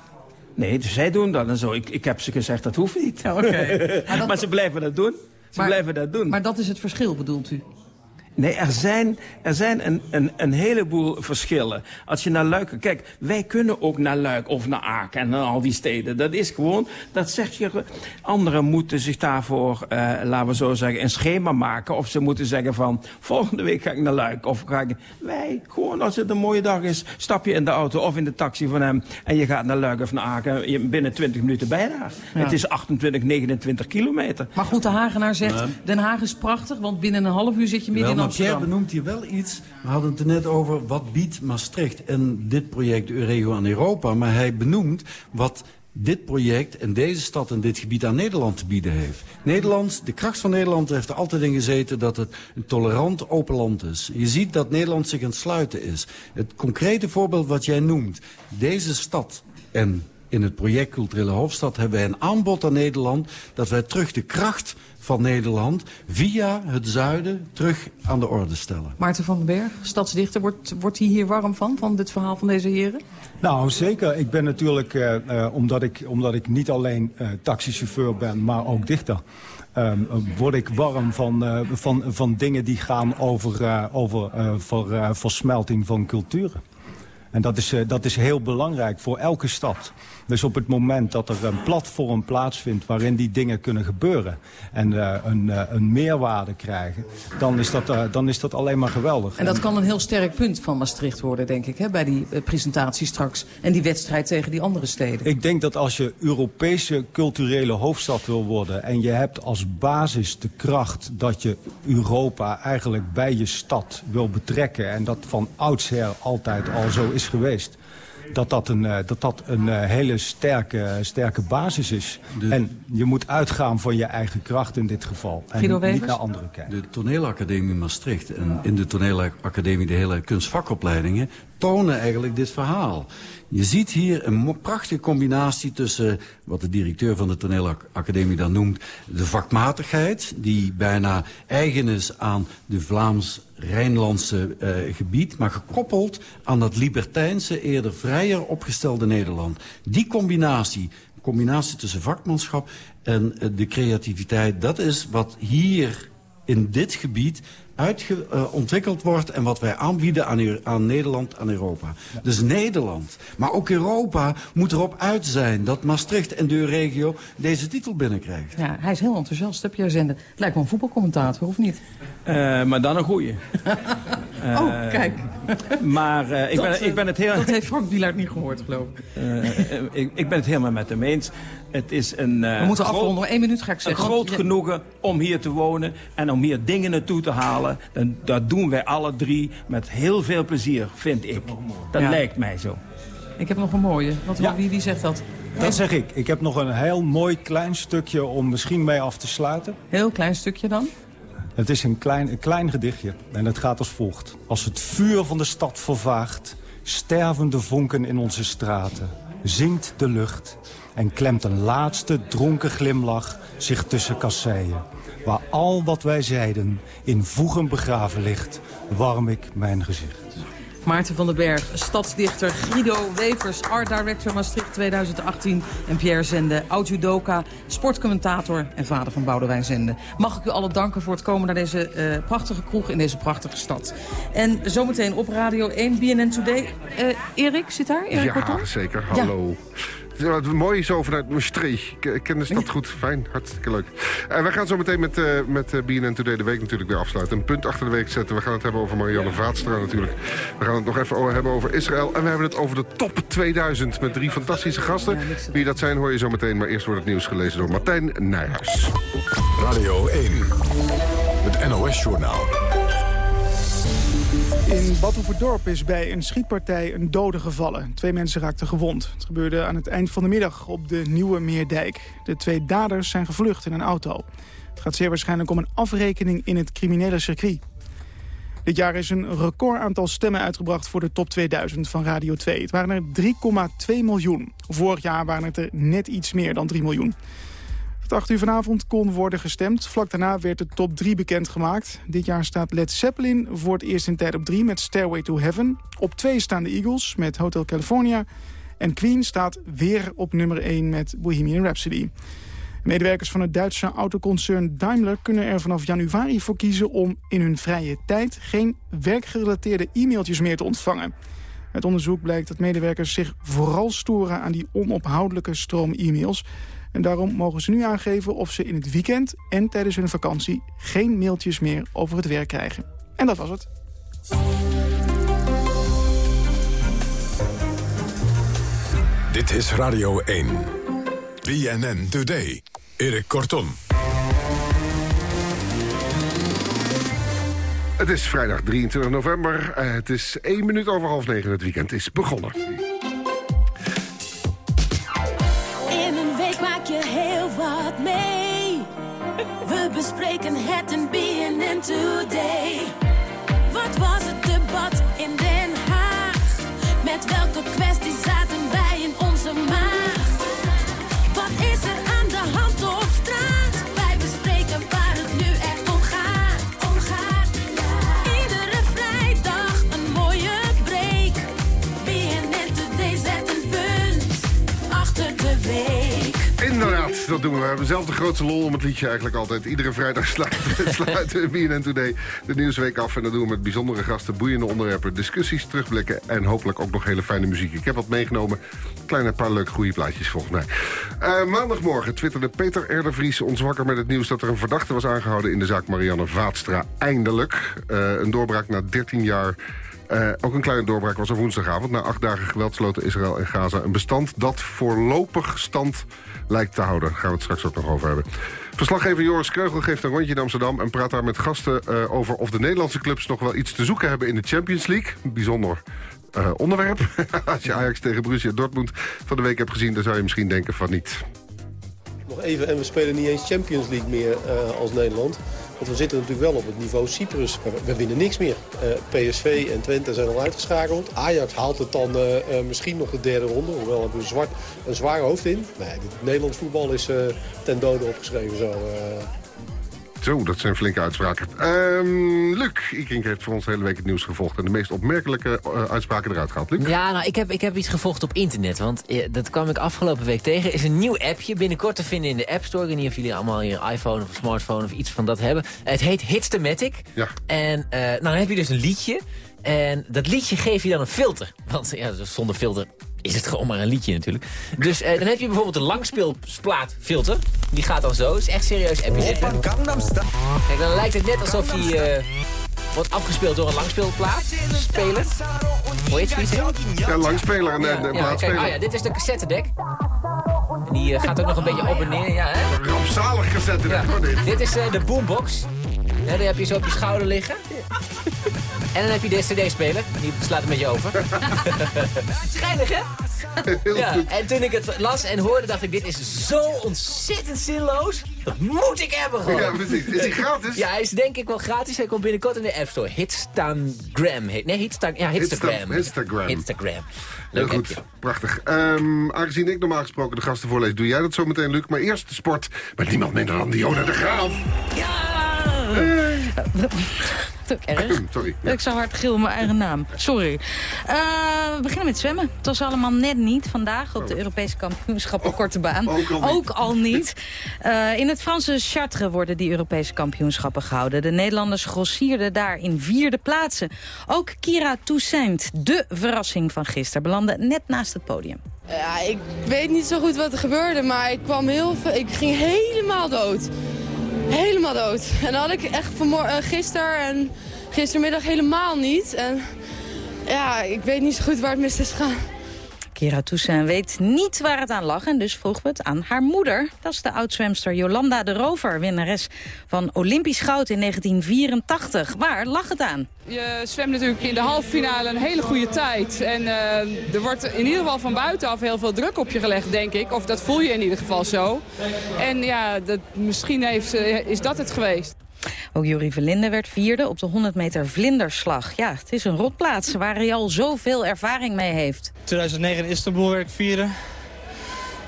Nee, dus zij doen dat en zo. Ik, ik heb ze gezegd, dat hoeft niet. Ja, okay. maar, maar ze blijven dat doen. Ze maar, blijven dat doen. Maar dat is het verschil, bedoelt u? Nee, er zijn, er zijn een, een, een heleboel verschillen. Als je naar Luik... Kijk, wij kunnen ook naar Luik of naar Aken en naar al die steden. Dat is gewoon... Dat zegt je... Anderen moeten zich daarvoor, uh, laten we zo zeggen, een schema maken. Of ze moeten zeggen van... Volgende week ga ik naar Luik. Of ga ik... Wij, gewoon als het een mooie dag is... Stap je in de auto of in de taxi van hem... En je gaat naar Luik of naar Aken. Je binnen 20 minuten bij daar. Ja. Het is 28, 29 kilometer. Maar goed, de Hagenaar zegt... Den Haag is prachtig, want binnen een half uur zit je midden in Pierre benoemt hier wel iets. We hadden het er net over wat biedt Maastricht en dit project Eurego aan Europa. Maar hij benoemt wat dit project en deze stad en dit gebied aan Nederland te bieden heeft. Nederland, de kracht van Nederland heeft er altijd in gezeten dat het een tolerant open land is. Je ziet dat Nederland zich aan het sluiten is. Het concrete voorbeeld wat jij noemt, deze stad en in het project Culturele Hoofdstad hebben wij een aanbod aan Nederland... dat wij terug de kracht van Nederland via het zuiden terug aan de orde stellen. Maarten van den Berg, stadsdichter, wordt, wordt hij hier warm van, van dit verhaal van deze heren? Nou, zeker. Ik ben natuurlijk, uh, uh, omdat, ik, omdat ik niet alleen uh, taxichauffeur ben, maar ook dichter... Um, word ik warm van, uh, van, van dingen die gaan over, uh, over uh, ver, versmelting van culturen. En dat is, dat is heel belangrijk voor elke stad. Dus op het moment dat er een platform plaatsvindt waarin die dingen kunnen gebeuren... en uh, een, uh, een, meerwaarde krijgen, dan is, dat, uh, dan is dat alleen maar geweldig. En dat kan een heel sterk punt van Maastricht worden, denk ik, hè, bij die presentatie straks. En die wedstrijd tegen die andere steden. Ik denk dat als je Europese culturele hoofdstad wil worden... en je hebt als basis de kracht dat je Europa eigenlijk bij je stad wil betrekken... en dat van oudsher altijd al zo is geweest dat dat een, dat dat een hele sterke, sterke basis is. De... En je moet uitgaan van je eigen kracht in dit geval. En Guido niet naar anderen kijken. De toneelacademie Maastricht en in de toneelacademie de hele kunstvakopleidingen... tonen eigenlijk dit verhaal. Je ziet hier een prachtige combinatie tussen wat de directeur van de toneelacademie dan noemt... de vakmatigheid, die bijna eigen is aan de Vlaams-Rijnlandse uh, gebied... maar gekoppeld aan dat libertijnse, eerder vrijer opgestelde Nederland. Die combinatie, combinatie tussen vakmanschap en uh, de creativiteit... dat is wat hier in dit gebied uitge, uh, ontwikkeld wordt... en wat wij aanbieden aan, aan Nederland, aan Europa. Dus Nederland, maar ook Europa moet erop uit zijn... dat Maastricht en de regio deze titel binnenkrijgt. Ja, hij is heel enthousiast, heb je zender. Lijkt wel een voetbalcommentator, of niet? Uh, maar dan een goeie. uh, oh, kijk. Maar ik, dat, ben, ik ben het heel... Dat heeft Frank Wielaert niet gehoord, geloof ik. ik. Ik ben het helemaal met hem eens. Het is een... We moeten afronden, nog één minuut ga ik zeggen. Een groot genoegen om hier te wonen en om hier dingen naartoe te halen. Dan, dat doen wij alle drie met heel veel plezier, vind ik. Dat ja. lijkt mij zo. Ik heb nog een mooie. Wat, ja. wie, wie zegt dat? Dat zeg ik. Ik heb nog een heel mooi klein stukje om misschien mee af te sluiten. Heel klein stukje dan? Het is een klein, een klein gedichtje en het gaat als volgt. Als het vuur van de stad vervaagt, sterven de vonken in onze straten. Zinkt de lucht en klemt een laatste dronken glimlach zich tussen kasseien. Waar al wat wij zeiden in voegen begraven ligt, warm ik mijn gezicht. Maarten van den Berg, stadsdichter Guido Wevers, art director Maastricht 2018... en Pierre Zende, oud-judoka, sportcommentator en vader van Boudewijn Zende. Mag ik u allen danken voor het komen naar deze uh, prachtige kroeg in deze prachtige stad. En zometeen op Radio 1 BNN Today. Uh, Erik zit daar? Erik ja, Kortom? zeker. Hallo. Ja. Mooi zo vanuit Maastricht. Ik ken de stad goed. Fijn. Hartstikke leuk. En wij gaan zo meteen met, uh, met uh, BNN Today de week natuurlijk weer afsluiten. Een punt achter de week zetten. We gaan het hebben over Marianne Vaatstra natuurlijk. We gaan het nog even over hebben over Israël. En we hebben het over de top 2000 met drie fantastische gasten. Wie dat zijn hoor je zo meteen. Maar eerst wordt het nieuws gelezen door Martijn Nijhuis. Radio 1. Het NOS-journaal. In Badhoevedorp is bij een schietpartij een dode gevallen. Twee mensen raakten gewond. Het gebeurde aan het eind van de middag op de Nieuwe Meerdijk. De twee daders zijn gevlucht in een auto. Het gaat zeer waarschijnlijk om een afrekening in het criminele circuit. Dit jaar is een record aantal stemmen uitgebracht voor de top 2000 van Radio 2. Het waren er 3,2 miljoen. Vorig jaar waren het er net iets meer dan 3 miljoen. Tot 8 uur vanavond kon worden gestemd. Vlak daarna werd de top 3 bekendgemaakt. Dit jaar staat Led Zeppelin voor het eerst in tijd op 3 met Stairway to Heaven. Op 2 staan de Eagles met Hotel California. En Queen staat weer op nummer 1 met Bohemian Rhapsody. Medewerkers van het Duitse autoconcern Daimler kunnen er vanaf januari voor kiezen om in hun vrije tijd geen werkgerelateerde e-mailtjes meer te ontvangen. Uit onderzoek blijkt dat medewerkers zich vooral storen aan die onophoudelijke stroom e-mails. En daarom mogen ze nu aangeven of ze in het weekend en tijdens hun vakantie geen mailtjes meer over het werk krijgen. En dat was het. Dit is Radio 1. BNN Today. Erik Kortom. Het is vrijdag 23 november. Uh, het is 1 minuut over half negen. Het weekend is begonnen. We. Hebben zelf de grootste lol om het liedje eigenlijk altijd. Iedere vrijdag sluiten, sluiten BNN Today de Nieuwsweek af. En dat doen we met bijzondere gasten, boeiende onderwerpen, discussies, terugblikken... en hopelijk ook nog hele fijne muziek. Ik heb wat meegenomen. Kleine paar leuke goede plaatjes volgens mij. Uh, maandagmorgen twitterde Peter Erdervries ons wakker met het nieuws... dat er een verdachte was aangehouden in de zaak Marianne Vaatstra. Eindelijk. Uh, een doorbraak na 13 jaar... Uh, ook een kleine doorbraak was er woensdagavond. Na acht dagen geweld sloten Israël en Gaza een bestand... dat voorlopig stand lijkt te houden. Daar gaan we het straks ook nog over hebben. Verslaggever Joris Kreugel geeft een rondje in Amsterdam... en praat daar met gasten uh, over of de Nederlandse clubs nog wel iets te zoeken hebben in de Champions League. Bijzonder uh, onderwerp. Als je Ajax tegen Borussia Dortmund van de week hebt gezien... dan zou je misschien denken van niet. Nog even, en we spelen niet eens Champions League meer uh, als Nederland. Want we zitten natuurlijk wel op het niveau Cyprus. We, winnen niks meer. Uh, PSV en Twente zijn al uitgeschakeld. Ajax haalt het dan uh, uh, misschien nog de derde ronde. Hoewel hebben we een, zwart, een zwaar hoofd in. Nee, het Nederlands voetbal is ten dode opgeschreven zo. Zo, dat zijn flinke uitspraken. Um, Luc Ikink heeft voor ons de hele week het nieuws gevolgd... en de meest opmerkelijke uh, uitspraken eruit gehaald. Luc? Ja, nou, ik heb, ik heb iets gevolgd op internet. Want uh, dat kwam ik afgelopen week tegen. is een nieuw appje, binnenkort te vinden in de App Store. Ik weet niet of jullie allemaal hier een iPhone of een smartphone of iets van dat hebben. Het heet Hitstamatic. Ja. En uh, nou, dan heb je dus een liedje... En dat liedje geef je dan een filter. Want ja, zonder filter is het gewoon maar een liedje natuurlijk. Dus eh, dan heb je bijvoorbeeld een langspeelplaatfilter. Die gaat dan zo. is echt serieus appje. Kijk, dan lijkt het net alsof hij uh, wordt afgespeeld door een langspeelplaat. Speler. Hoe heet zoiets? Ja, langspeler en ja, de ja, kijk, ah, ja, dit is de cassettedek. En die uh, gaat ook nog een beetje op en neer. Ja, hè? Een rampzalig cassettedek. Ja. Dit is uh, de boombox. Ja, die heb je zo op je schouder liggen. En dan heb je de cd-speler. Die slaat een beetje over. Schijnig, hè? Ja, en toen ik het las en hoorde, dacht ik, dit is zo ontzettend zinloos. Dat moet ik hebben gewoon. Ja, precies. Is hij gratis? Ja, hij is denk ik wel gratis. Hij komt binnenkort in de App Store. Hitstagram heet. Nee, Hitsta ja, Hitstagram. Instagram. Instagram. Heel Leuk goed, appje. prachtig. Ehm, aangezien ik normaal gesproken de gasten voorlees, doe jij dat zo meteen, Luc. Maar eerst de sport met niemand minder dan Dionne de Graaf. Ook erg. Sorry. Ik zo hard gil mijn eigen naam. Sorry. Eh, we beginnen met zwemmen. Het was allemaal net niet vandaag op de Europese kampioenschappen korte baan. ook al niet. Ook al niet. Eh, in het Franse Chartres worden die Europese kampioenschappen gehouden. De Nederlanders grossierden daar in vierde plaatsen. Ook Kira Toussaint, de verrassing van gisteren, belandde net naast het podium. Ja, ik weet niet zo goed wat er gebeurde, maar ik kwam heel veel, ik ging helemaal dood. Helemaal dood. En dat had ik echt vanmorgen, gisteren en gistermiddag helemaal niet. En ja, ik weet niet zo goed waar het mis is gegaan. Kira Toussaint weet niet waar het aan lag en dus vroegen we het aan haar moeder. Dat is de oud-zwemster Jolanda de Rover, winnares van Olympisch goud in 1984. Waar lag het aan? Je zwemt natuurlijk in de halve finale een hele goede tijd. En eh, er wordt in ieder geval van buitenaf heel veel druk op je gelegd, denk ik. Of dat voel je in ieder geval zo. En ja, dat, misschien heeft, eh, is dat het geweest. Ook Jurie Verlinde werd vierde op de 100 meter vlinderslag. Ja, het is een rotplaats waar hij al zoveel ervaring mee heeft. 2009 in Istanbul werd ik vierde.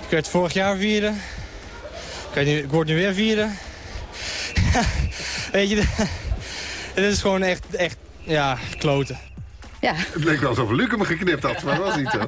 Ik werd vorig jaar vierde. Ik, niet, ik word nu weer vierde. Weet je, het is gewoon echt, echt ja, kloten. Ja. Het leek wel alsof Luc hem geknipt had, maar dat was niet zo.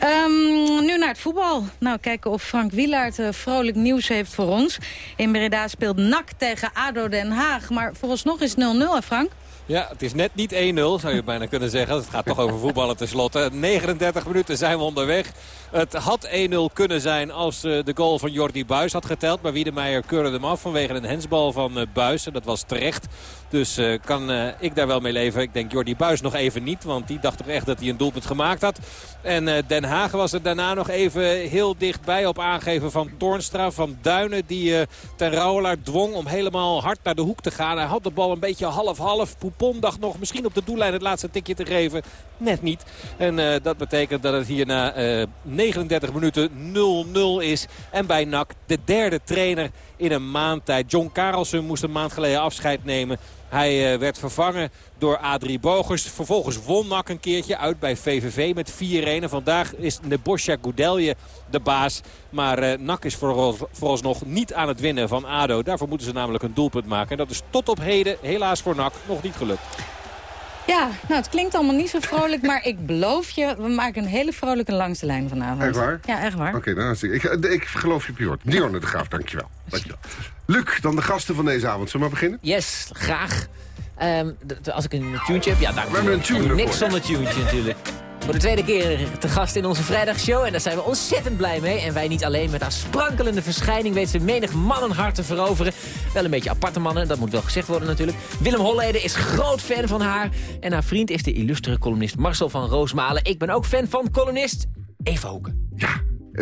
Ehm, nu naar het voetbal. Nou, kijken of Frank Wielaert eh, vrolijk nieuws heeft voor ons. In Breda speelt NAC tegen ADO Den Haag. Maar vooralsnog is het 0-0, hè Frank? Ja, het is net niet 1-0, zou je bijna kunnen zeggen. Het gaat toch over voetballen tenslotte. 39 minuten zijn we onderweg. Het had 1-0 kunnen zijn als eh, de goal van Jordi Buis had geteld. Maar Wiedemeijer keurde hem af vanwege een hensbal van eh, Buis. En dat was terecht. Dus eh, kan eh, ik daar wel mee leven. Ik denk Jordi Buis nog even niet. Want die dacht toch echt dat hij een doelpunt gemaakt had. En eh, Den Haag was er daarna nog even heel dichtbij op aangeven van Toornstra. Van Duinen die ten Rauwelaar dwong om helemaal hard naar de hoek te gaan. Hij had de bal een beetje half-half. Poupon dacht nog misschien op de doellijn het laatste tikje te geven. Net niet. En dat betekent dat het hier na eh, 39 minuten 0-0 is. En bij NAC de derde trainer in een maand tijd. John Karelsen moest een maand geleden afscheid nemen. Hij eh, werd vervangen door Adrie Bogers. Vervolgens won NAC een keertje uit bij VVV met 4-1. En vandaag is Nebosja Goudelje de baas. Maar eh, NAC is vooral- vooralsnog niet aan het winnen van ADO. Daarvoor moeten ze namelijk een doelpunt maken. En dat is tot op heden, helaas voor NAC, nog niet gelukt. Ja, nou, het klinkt allemaal niet zo vrolijk, maar ik beloof je, we maken een hele vrolijke langste lijn vanavond. Echt waar? Ja, echt waar. Oké, dan hartstikke- ik, eh, ik geloof je op je woord. Dionne de Graaf, dankjewel. dankjewel. Luc, dan de gasten van deze avond. Zullen we maar beginnen? Yes, graag. Ehm, als ik een tuentje heb, ja, dank We hebben een tune En Niks zonder tuentje natuurlijk. Voor de tweede keer te gast in onze vrijdagshow. En daar zijn we ontzettend blij mee. En wij niet alleen met haar sprankelende verschijning... weet ze menig mannenhart te veroveren. Wel een beetje aparte mannen, dat moet wel gezegd worden natuurlijk. Willem Holleden is groot fan van haar. En haar vriend is de illustere columnist Marcel van Roosmalen. Ik ben ook fan van columnist Eva Hoeken.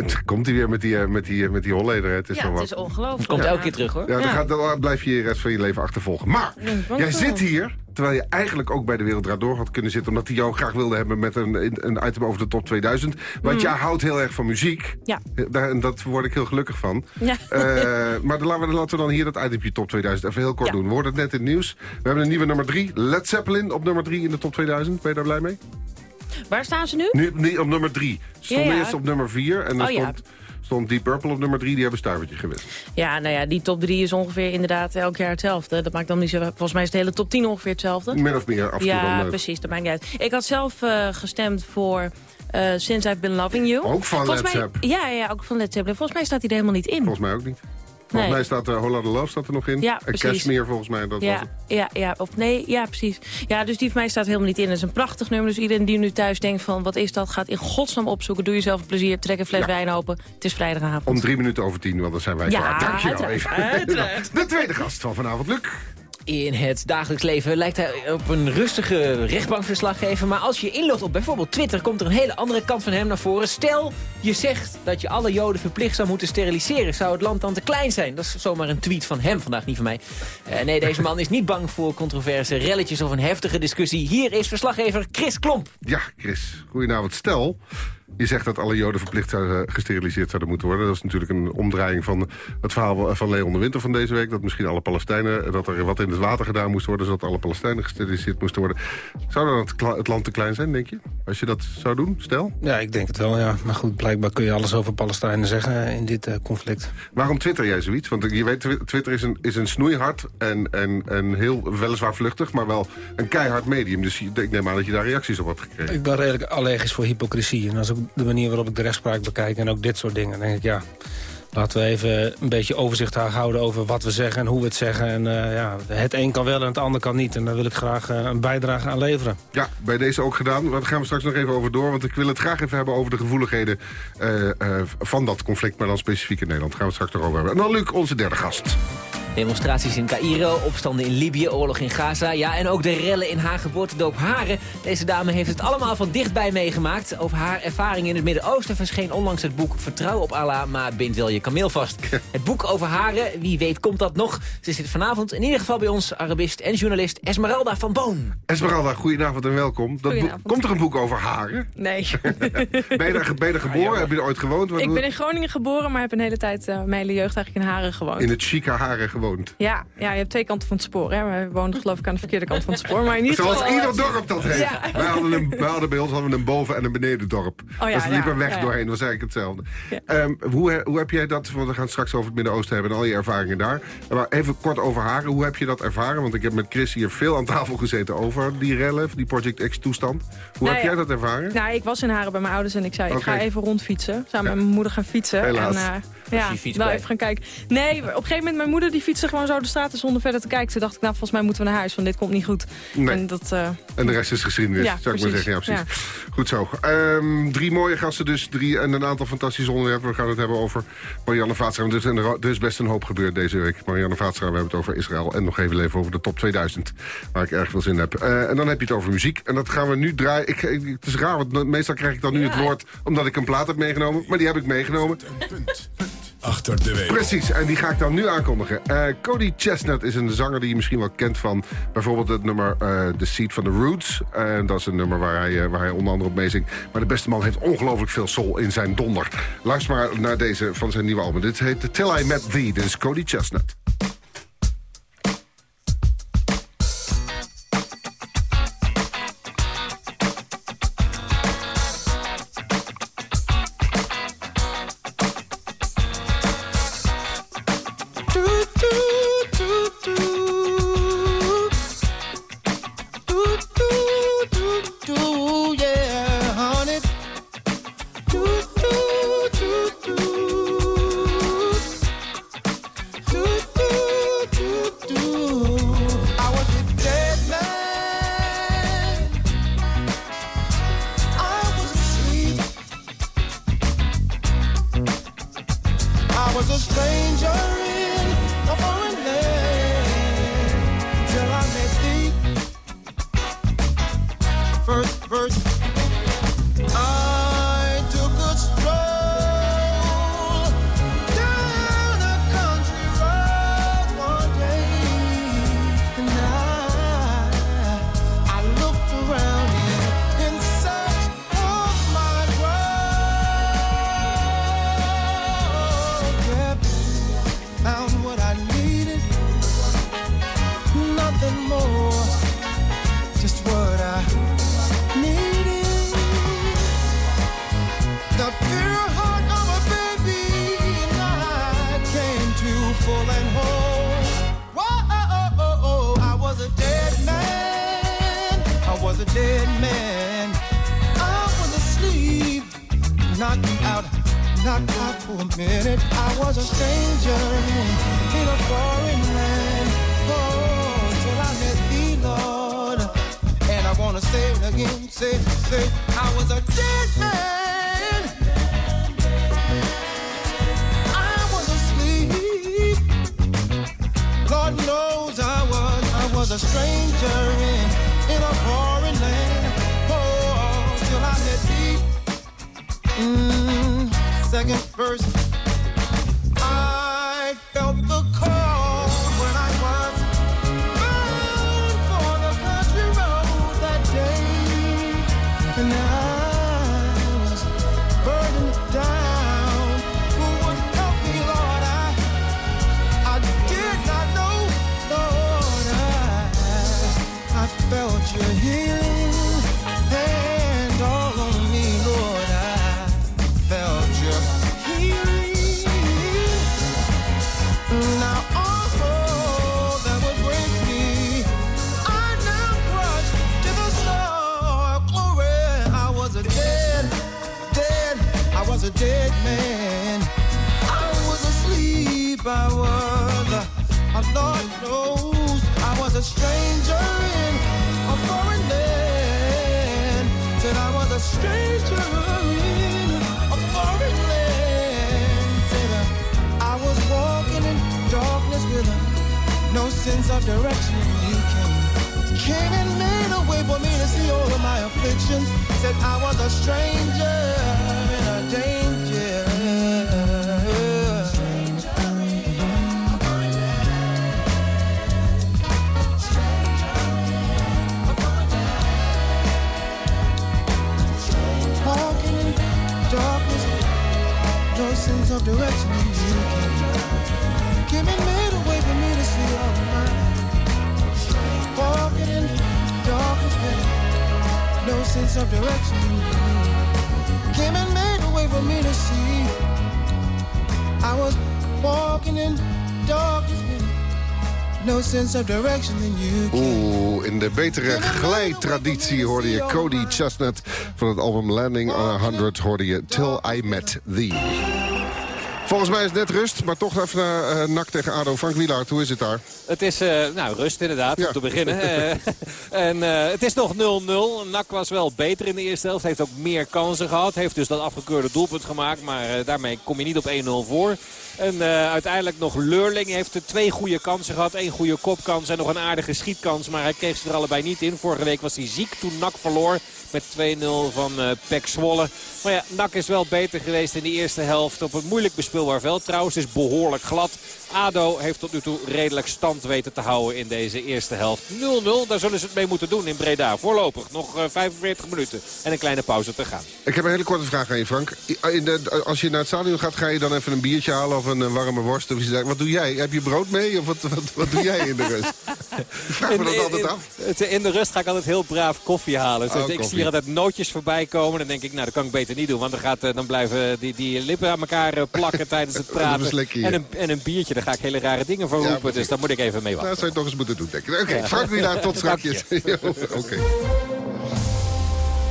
Het komt hij weer met die, eh, met die, eh, met die Holleder. Het is Ja, het wat. is ongelooflijk. Komt Ja. elke keer terug hoor. Ja, dan, Ja. Gaat, dan blijf je je rest van je leven achtervolgen. Maar jij zit hier, terwijl je eigenlijk ook bij de Wereldraad door had kunnen zitten... omdat hij jou graag wilde hebben met een, een item over de top 2000. Want Mm. jij houdt heel erg van muziek. Ja. Daar, en dat word ik heel gelukkig van. Ja. Eh, maar dan laten, we, laten we dan hier dat itemje top 2000 even heel kort doen. We hoorden het net in het nieuws. We hebben een nieuwe nummer 3. Led Zeppelin op nummer 3 in de top 2000. Ben je daar blij mee? Waar staan ze nu? Nu, op nummer 3. Stond Ja, ja. eerst op nummer 4. En dan Oh, stond, stond Deep Purple op nummer 3. Die hebben stuivertje gewist. Ja, nou ja, die top 3 is ongeveer inderdaad elk jaar hetzelfde. Dat maakt dan niet zo... Volgens mij is de hele top 10 ongeveer hetzelfde. Min of meer af Ja, dan, precies, dat maakt niet uit. Ik had zelf eh, gestemd voor eh, Since I've Been Loving You. Ook van Volgens Led mij- Zepp. Ja, ja, ook van Led Zeppelin. Volgens mij staat hij er helemaal niet in. Volgens mij ook niet. Volgens Nee. mij staat uh, Holla de Love staat er nog in. Ja, en. Cashmere volgens mij, dat was Ja, het. ja, ja, of nee, ja, precies. Ja, dus die van mij staat helemaal niet in. Het is een prachtig nummer. Dus iedereen die nu thuis denkt van, wat is dat? Gaat in godsnaam opzoeken. Doe jezelf een plezier. Trek een fles wijn open. Het is vrijdagavond. Om drie minuten over tien, want dan zijn wij Ja, klaar. Dankjewel uiteraard, even. uiteraard. De tweede gast van vanavond, Luc. In het dagelijks leven lijkt hij op een rustige rechtbankverslaggever. Maar als je inlogt op bijvoorbeeld Twitter... komt er een hele andere kant van hem naar voren. Stel, je zegt dat je alle joden verplicht zou moeten steriliseren. Zou het land dan te klein zijn? Dat is zomaar een tweet van hem vandaag, niet van mij. Eh, nee, deze man is niet bang voor controverse relletjes of een heftige discussie. Hier is verslaggever Chris Klomp. Ja, Chris. Goedenavond. Stel, je zegt dat alle joden verplicht zouden, gesteriliseerd zouden moeten worden. Dat is natuurlijk een omdraaiing van het verhaal van Leon de Winter van deze week. Dat misschien alle Palestijnen, dat er wat in het water gedaan moest worden... zodat alle Palestijnen gesteriliseerd moesten worden. Zou dan het, land te klein zijn, denk je? Als je dat zou doen, stel? Ja, ik denk het wel, ja. Maar goed, blijkbaar kun je alles over Palestijnen zeggen in dit eh, conflict. Waarom twitter jij zoiets? Want je weet, Twi- Twitter is een, is een snoeihard en, en, en heel weliswaar vluchtig... maar wel een keihard medium. Dus ik neem aan dat je daar reacties op hebt gekregen. Ik ben redelijk allergisch voor hypocrisie. En is ook de manier waarop ik de rechtspraak bekijk en ook dit soort dingen. Dan denk ik, ja, laten we even een beetje overzicht houden over wat we zeggen en hoe we het zeggen. En eh, ja, het een kan wel en het ander kan niet. En daar wil ik graag eh, een bijdrage aan leveren. Ja, bij deze ook gedaan. Daar gaan we straks nog even over door. Want ik wil het graag even hebben over de gevoeligheden eh, van dat conflict. Maar dan specifiek in Nederland. Daar gaan we het straks nog over hebben. En dan Luc, onze derde gast. Demonstraties in Cairo, opstanden in Libië, oorlog in Gaza. Ja, en ook de rellen in haar geboortedoop Haren. Deze dame heeft het allemaal van dichtbij meegemaakt. Over haar ervaringen in het Midden-Oosten verscheen onlangs het boek Vertrouw op Allah, maar bind wel je kameel vast. Het boek over Haren, wie weet komt dat nog. Ze zit vanavond in ieder geval bij ons, Arabist en journalist Esmeralda van Boon. Esmeralda, goedenavond en welkom. Dat Goedenavond. komt er een boek over haren? Nee. Ben je daar, ge- ben je daar geboren? Heb je er ooit gewoond? Wat- ik ben in Groningen geboren, maar heb een hele tijd, eh, mijn hele jeugd eigenlijk in Haren gewoond. in het chique haren gewoond. Ja, ja, je hebt twee kanten van het spoor. Hè. We woonden geloof ik aan de verkeerde kant van het spoor. Maar in ieder Zoals geval, ieder eh, dorp dat heet. Ja. Wij, hadden een, wij hadden bij ons hadden we een boven- en een benedendorp. Oh ja, dus er liep ja, een weg ja. doorheen, dat was eigenlijk hetzelfde. Ehm, hoe, hoe heb jij dat, want we gaan het straks over het Midden-Oosten hebben... en al je ervaringen daar. Maar even kort over Haren, hoe heb je dat ervaren? Want ik heb met Chris hier veel aan tafel gezeten over die rellen... die Project X-toestand. Hoe Nou heb ja. jij dat ervaren? Nou, ik was in Haren bij mijn ouders en ik zei, ik ga even rondfietsen. Samen met mijn moeder gaan fietsen. Helaas. En, eh, ja, wel even gaan kijken. Nee, op een gegeven moment, mijn moeder die fietste gewoon zo de straten zonder verder te kijken. Toen dacht ik, nou, volgens mij moeten we naar huis, want dit komt niet goed. Nee. En dat, eh, En de rest is geschiedenis, Ja, zou ik maar zeggen. Ja, precies. Goed zo. Ehm, drie mooie gasten dus. Drie, en een aantal fantastische onderwerpen. We gaan het hebben over Marianne Vaatstra. Want Er is, een- er is best een hoop gebeurd deze week. Marianne Vaatstra, we hebben het over Israël. En nog even even over de top 2000. Waar ik erg veel zin in heb. Eh, en dan heb je het over muziek. En dat gaan we nu draaien. Ik, ik- het is raar, want meestal krijg ik dan nu het woord... omdat ik een plaat heb meegenomen. Maar die heb ik meegenomen. Achter de week. Precies, en die ga ik dan nu aankondigen. Eh, Cody Chestnut is een zanger die je misschien wel kent van bijvoorbeeld het nummer eh, The Seed van The Roots. En dat is een nummer waar hij, eh, waar hij onder andere op meezingt. Maar de beste man heeft ongelooflijk veel soul in zijn donder. Luister maar naar deze van zijn nieuwe album. Dit heet Till I Met Thee. Dit is Cody Chestnut. A dead man. I was asleep, I was, uh, Lord knows, I was a stranger in a foreign land. Said I was a stranger in a foreign land. Said uh, I was walking in darkness with uh, no sense of direction. Came, and made a way for me to see all of my afflictions. Said I was a stranger in a danger. Walking in darkness, no sense of direction. You came and made a way for me to see all sense of direction. Came and made a way for me to see. I was walking in darkness, no sense of direction. And you Oeh, in de betere glijtraditie hoorde je Cody Chestnut... van het album Landing on a 100 hoorde je Till I Met Thee. Volgens mij is het net rust, maar toch even naar uh, NAC tegen ADO. Frank Wielaert, hoe is het daar? Het is eh, nou, rust inderdaad, om te beginnen. Eh, en eh, het is nog 0-0. NAC was wel beter in de eerste helft. Heeft ook meer kansen gehad. Heeft dus dat afgekeurde doelpunt gemaakt. Maar eh, daarmee kom je niet op 1-0 voor. En eh, uiteindelijk nog Leurling heeft er twee goede kansen gehad. Eén goede kopkans en nog een aardige schietkans. Maar hij kreeg ze er allebei niet in. Vorige week was hij ziek toen NAC verloor. Met 2-0 van eh Pek Zwolle. Maar ja, NAC is wel beter geweest in de eerste helft. Op een moeilijk bespeelbaar veld trouwens. is behoorlijk glad. ADO heeft tot nu toe redelijk stand weten te houden in deze eerste helft. 0-0, daar zullen ze het mee moeten doen in Breda. Voorlopig nog eh, 45 minuten en een kleine pauze te gaan. Ik heb een hele korte vraag aan je, Frank. In de, als je naar het stadion gaat, ga je dan even een biertje halen... of een, eh, warme worst of iets dergelijks. Wat doe jij? Heb je brood mee of wat, wat, wat doe jij in de rust? Ik vraag me dat In- altijd in- af. In de rust ga ik altijd heel braaf koffie halen. Dus Oh, ik zie hier altijd nootjes voorbij komen. Dan denk ik, nou dat kan ik beter niet doen. Want dan, gaat, eh, dan blijven die, die lippen aan elkaar eh, plakken tijdens het praten. En een, en een biertje, daar ga ik hele rare dingen voor Ja, roepen. dus daar moet ik even mee Nou, wachten. dat zou je toch eens moeten doen, denk ik. Oké. Frank Wielaert, tot straks. Oké.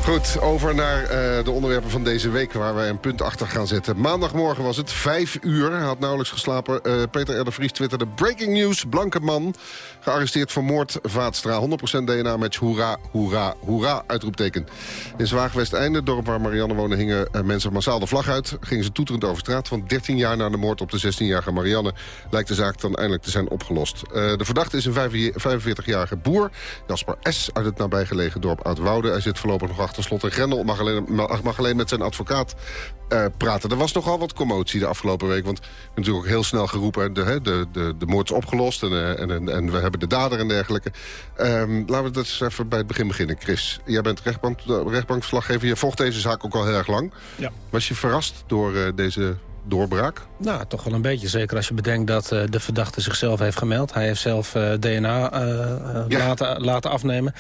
Goed, over naar eh, de onderwerpen van deze week... waar wij een punt achter gaan zetten. Maandagmorgen was het, vijf uur. Hij had nauwelijks geslapen. Eh, Peter R. de twitterde... Breaking news, blanke man. Gearresteerd voor moord, Vaatstra. 100% DNA-match, hoera, hoera, hoera, uitroepteken. In Zwaagwesteinde, dorp waar Marianne woonde... hingen eh, mensen massaal de vlag uit. Gingen ze toeterend over straat. Van 13 jaar na de moord op de 16-jarige Marianne... lijkt de zaak dan eindelijk te zijn opgelost. De verdachte is een 45-jarige boer. Jasper S. uit het nabijgelegen dorp Oudwoude. Hij zit voorlopig nog achter slot en grendel. Mag alleen, mag, mag alleen met zijn advocaat eh, praten. Er was nogal wat commotie de afgelopen week. Want natuurlijk ook heel snel geroepen... de, hè, de, de, de moord is opgelost en, eh, en, en, en we hebben de dader en dergelijke. Ehm, laten we dat eens even bij het begin beginnen. Chris, jij bent rechtbank, rechtbankverslaggever. Je volgt deze zaak ook al heel erg lang. Ja. Was je verrast door eh, deze doorbraak? Nou, toch wel een beetje. Zeker als je bedenkt dat eh, de verdachte zichzelf heeft gemeld. Hij heeft zelf eh, DNA eh, eh, laten, laten afnemen.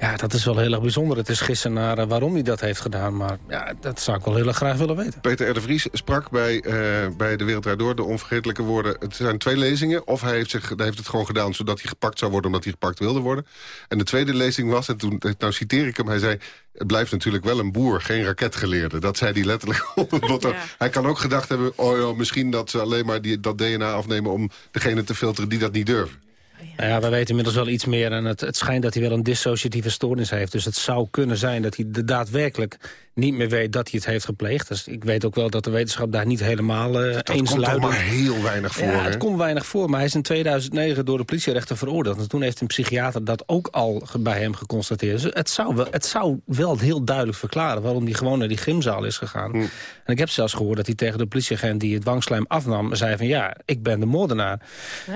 Ja, dat is wel heel erg bijzonder. Het is gisteren naar eh, waarom hij dat heeft gedaan. Maar ja, dat zou ik wel heel erg graag willen weten. Peter R. de Vries sprak bij, eh, bij De Wereld Draait Door de onvergetelijke woorden... het zijn twee lezingen. Of hij heeft, zich, hij heeft het gewoon gedaan zodat hij gepakt zou worden... omdat hij gepakt wilde worden. En de tweede lezing was, en toen nou citeer ik hem... hij zei, het blijft natuurlijk wel een boer, geen raketgeleerde. Dat zei hij letterlijk op het motto. Hij kan ook gedacht hebben, oh ja, misschien dat ze alleen maar die, dat DNA afnemen... om degene te filteren die dat niet durven. Nou ja, we weten inmiddels wel iets meer. En het, het schijnt dat hij wel een dissociatieve stoornis heeft. Dus het zou kunnen zijn dat hij er daadwerkelijk niet meer weet dat hij het heeft gepleegd. Dus ik weet ook wel dat de wetenschap daar niet helemaal uh, Dat eens komt toch luidend- maar heel weinig voor, Ja, hè? het komt weinig voor, maar hij is in 2009 door de politierechter veroordeeld. En toen heeft een psychiater dat ook al bij hem geconstateerd. Dus het zou wel, het zou wel heel duidelijk verklaren waarom hij gewoon naar die gymzaal is gegaan. Hm. En ik heb zelfs gehoord dat hij tegen de politieagent die het dwangslijm afnam... zei van ja, ik ben de moordenaar.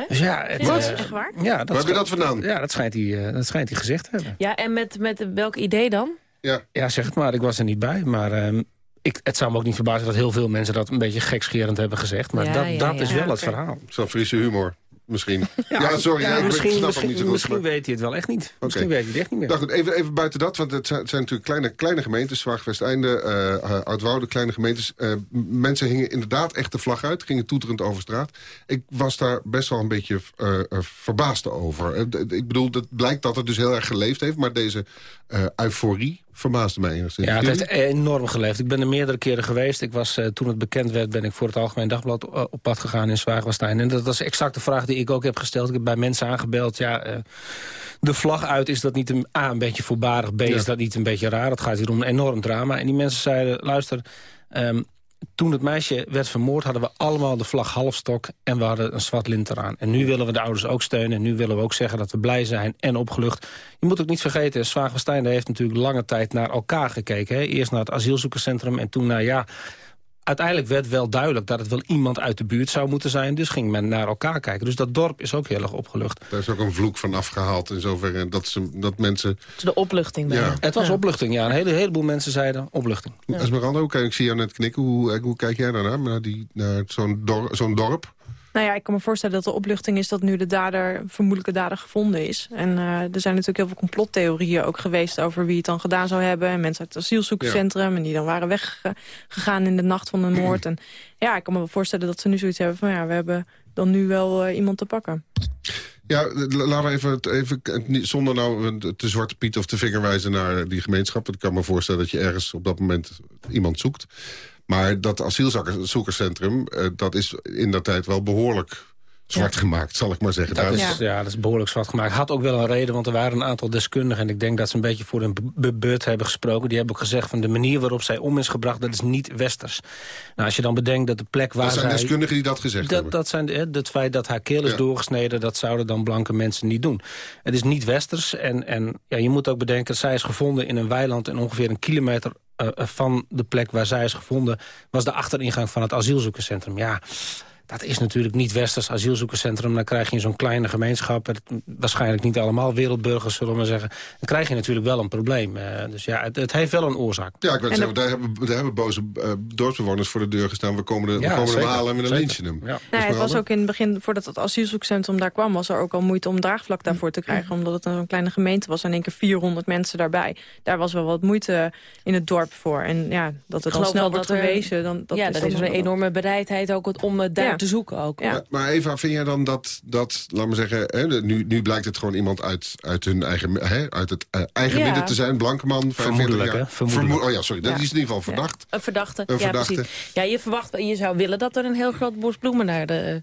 Dus ja, het, Wat? eh, Echt waar? Ja, dat Waar heb je dat schijnt- vandaan? Ja, dat schijnt hij, eh, dat schijnt hij gezegd te hebben. Ja, en met, met welk idee dan? Ja. Ja, zeg het maar. Ik was er niet bij. Maar ehm, ik, het zou me ook niet verbazen dat heel veel mensen dat een beetje gekscherend hebben gezegd. Maar Ja, dat, ja, dat ja. is wel het verhaal. Zo'n Friese humor, misschien. Ja, sorry, Ja, ja, ik misschien, snap misschien, niet zo goed. misschien maar- weet hij het wel echt niet. Oké. Misschien weet hij het echt niet meer. Nou goed, even, even buiten dat, want het zijn, het zijn natuurlijk kleine, kleine gemeentes. Zwaagwesteinde, eh uh, Oudwoude, kleine gemeentes. Eh, mensen hingen inderdaad echt de vlag uit, gingen toeterend over straat. Ik was daar best wel een beetje eh, eh, verbaasd over. Eh, ik bedoel, het blijkt dat het dus heel erg geleefd heeft... maar deze eh, euforie verbaasde mij enigszins. Ja, het heeft enorm geleefd. Ik ben er meerdere keren geweest. Ik was, eh, toen het bekend werd, ben ik voor het Algemeen Dagblad eh, op pad gegaan in Zwaagwestein. En dat was exact de vraag die ik ook heb gesteld. Ik heb bij mensen aangebeld. Ja, eh, de vlag uit, is dat niet een, A, een beetje voorbarig? B, is dat niet een beetje raar? Het gaat hier om een enorm drama. En die mensen zeiden, luister... ehm, toen het meisje werd vermoord hadden we allemaal de vlag halfstok... en we hadden een zwart lint eraan. En nu willen we de ouders ook steunen. En nu willen we ook zeggen dat we blij zijn en opgelucht. Je moet ook niet vergeten, Zwaagwesteinde heeft natuurlijk lange tijd naar elkaar gekeken. Hè? Eerst naar het asielzoekerscentrum en toen naar ja... Uiteindelijk werd wel duidelijk dat het wel iemand uit de buurt zou moeten zijn. Dus ging men naar elkaar kijken. Dus dat dorp is ook heel erg opgelucht. Daar is ook een vloek van afgehaald in zoverre dat, ze, dat mensen... De opluchting Ja. Het was Ja. opluchting, ja. Een hele, heleboel mensen zeiden opluchting. Esmeralda, hoe kijk, ik zie jou net knikken. Hoe, hoe kijk jij daarnaar? Naar, die- naar zo'n zo'n dorp? Nou ja, ik kan me voorstellen dat de opluchting is dat nu de dader, vermoedelijke dader gevonden is. En eh, er zijn natuurlijk heel veel complottheorieën ook geweest over wie het dan gedaan zou hebben. En mensen uit het asielzoekerscentrum en die dan waren weggegaan in de nacht van de moord. En ja, ik kan me wel voorstellen dat ze nu zoiets hebben van ja, we hebben dan nu wel eh, iemand te pakken. Ja, laten we even, het- even zonder nou te zwarte piet of te vinger wijzen naar die gemeenschap. Ik kan me voorstellen dat je ergens op dat moment iemand zoekt. Maar dat asielzoekerscentrum, eh, dat is in dat tijd wel behoorlijk zwart gemaakt, zal ik maar zeggen. Dat is, ja. dat is behoorlijk zwart gemaakt. Had ook wel een reden, want er waren een aantal deskundigen... en ik denk dat ze een beetje voor hun be- be- beurt hebben gesproken. Die hebben ook gezegd van de manier waarop zij om is gebracht... dat is niet westers. Nou, als je dan bedenkt dat de plek waar dat zijn zij... deskundigen die dat gezegd Dat, hebben. dat zijn, hè, het feit dat haar keel is Ja. doorgesneden... dat zouden dan blanke mensen niet doen. Het is niet westers en, en ja, je moet ook bedenken... zij is gevonden in een weiland en ongeveer een kilometer... eh, eh, van de plek waar zij is gevonden... was de achteringang van het asielzoekerscentrum. Ja, dat is natuurlijk niet westers asielzoekerscentrum. Dan krijg je in zo'n kleine gemeenschap... het- waarschijnlijk niet allemaal wereldburgers, zullen we maar zeggen... dan krijg je natuurlijk wel een probleem. Eh, dus ja, het, het heeft wel een oorzaak. Ja, ik wil En zeggen, daar hebben, daar hebben boze eh, dorpsbewoners voor de deur gestaan. We komen, de, we Ja, komen hem halen en we zeker. lynchen hem. Ja. Nou, ja, het was ook in het begin, voordat het asielzoekcentrum daar kwam... was er ook al moeite om draagvlak daarvoor te krijgen. Omdat het een kleine gemeente was en in één keer 400 mensen daarbij. Daar was wel wat moeite in het dorp voor. En ja, dat het dan geloof snel wordt dat er- gewezen... Dan, dat ja, is dat is een enorme bereidheid ook om het daar Ja. te zoeken ook. Ja. Maar, maar Eva, vind jij dan dat, dat laat me zeggen... Hè, nu, nu blijkt het gewoon iemand uit, uit hun eigen, hè, uit het eh, eigen Ja. midden te zijn. Blanke man, 45 Vermoedelijk, jaar. hè? Vermoedelijk. Vermoed- oh ja, sorry, dat Ja. is in ieder geval verdacht. Een verdachte. Een ja, verdachte. precies. Ja, je verwacht, je zou willen dat er een heel groot bos bloemen naar de,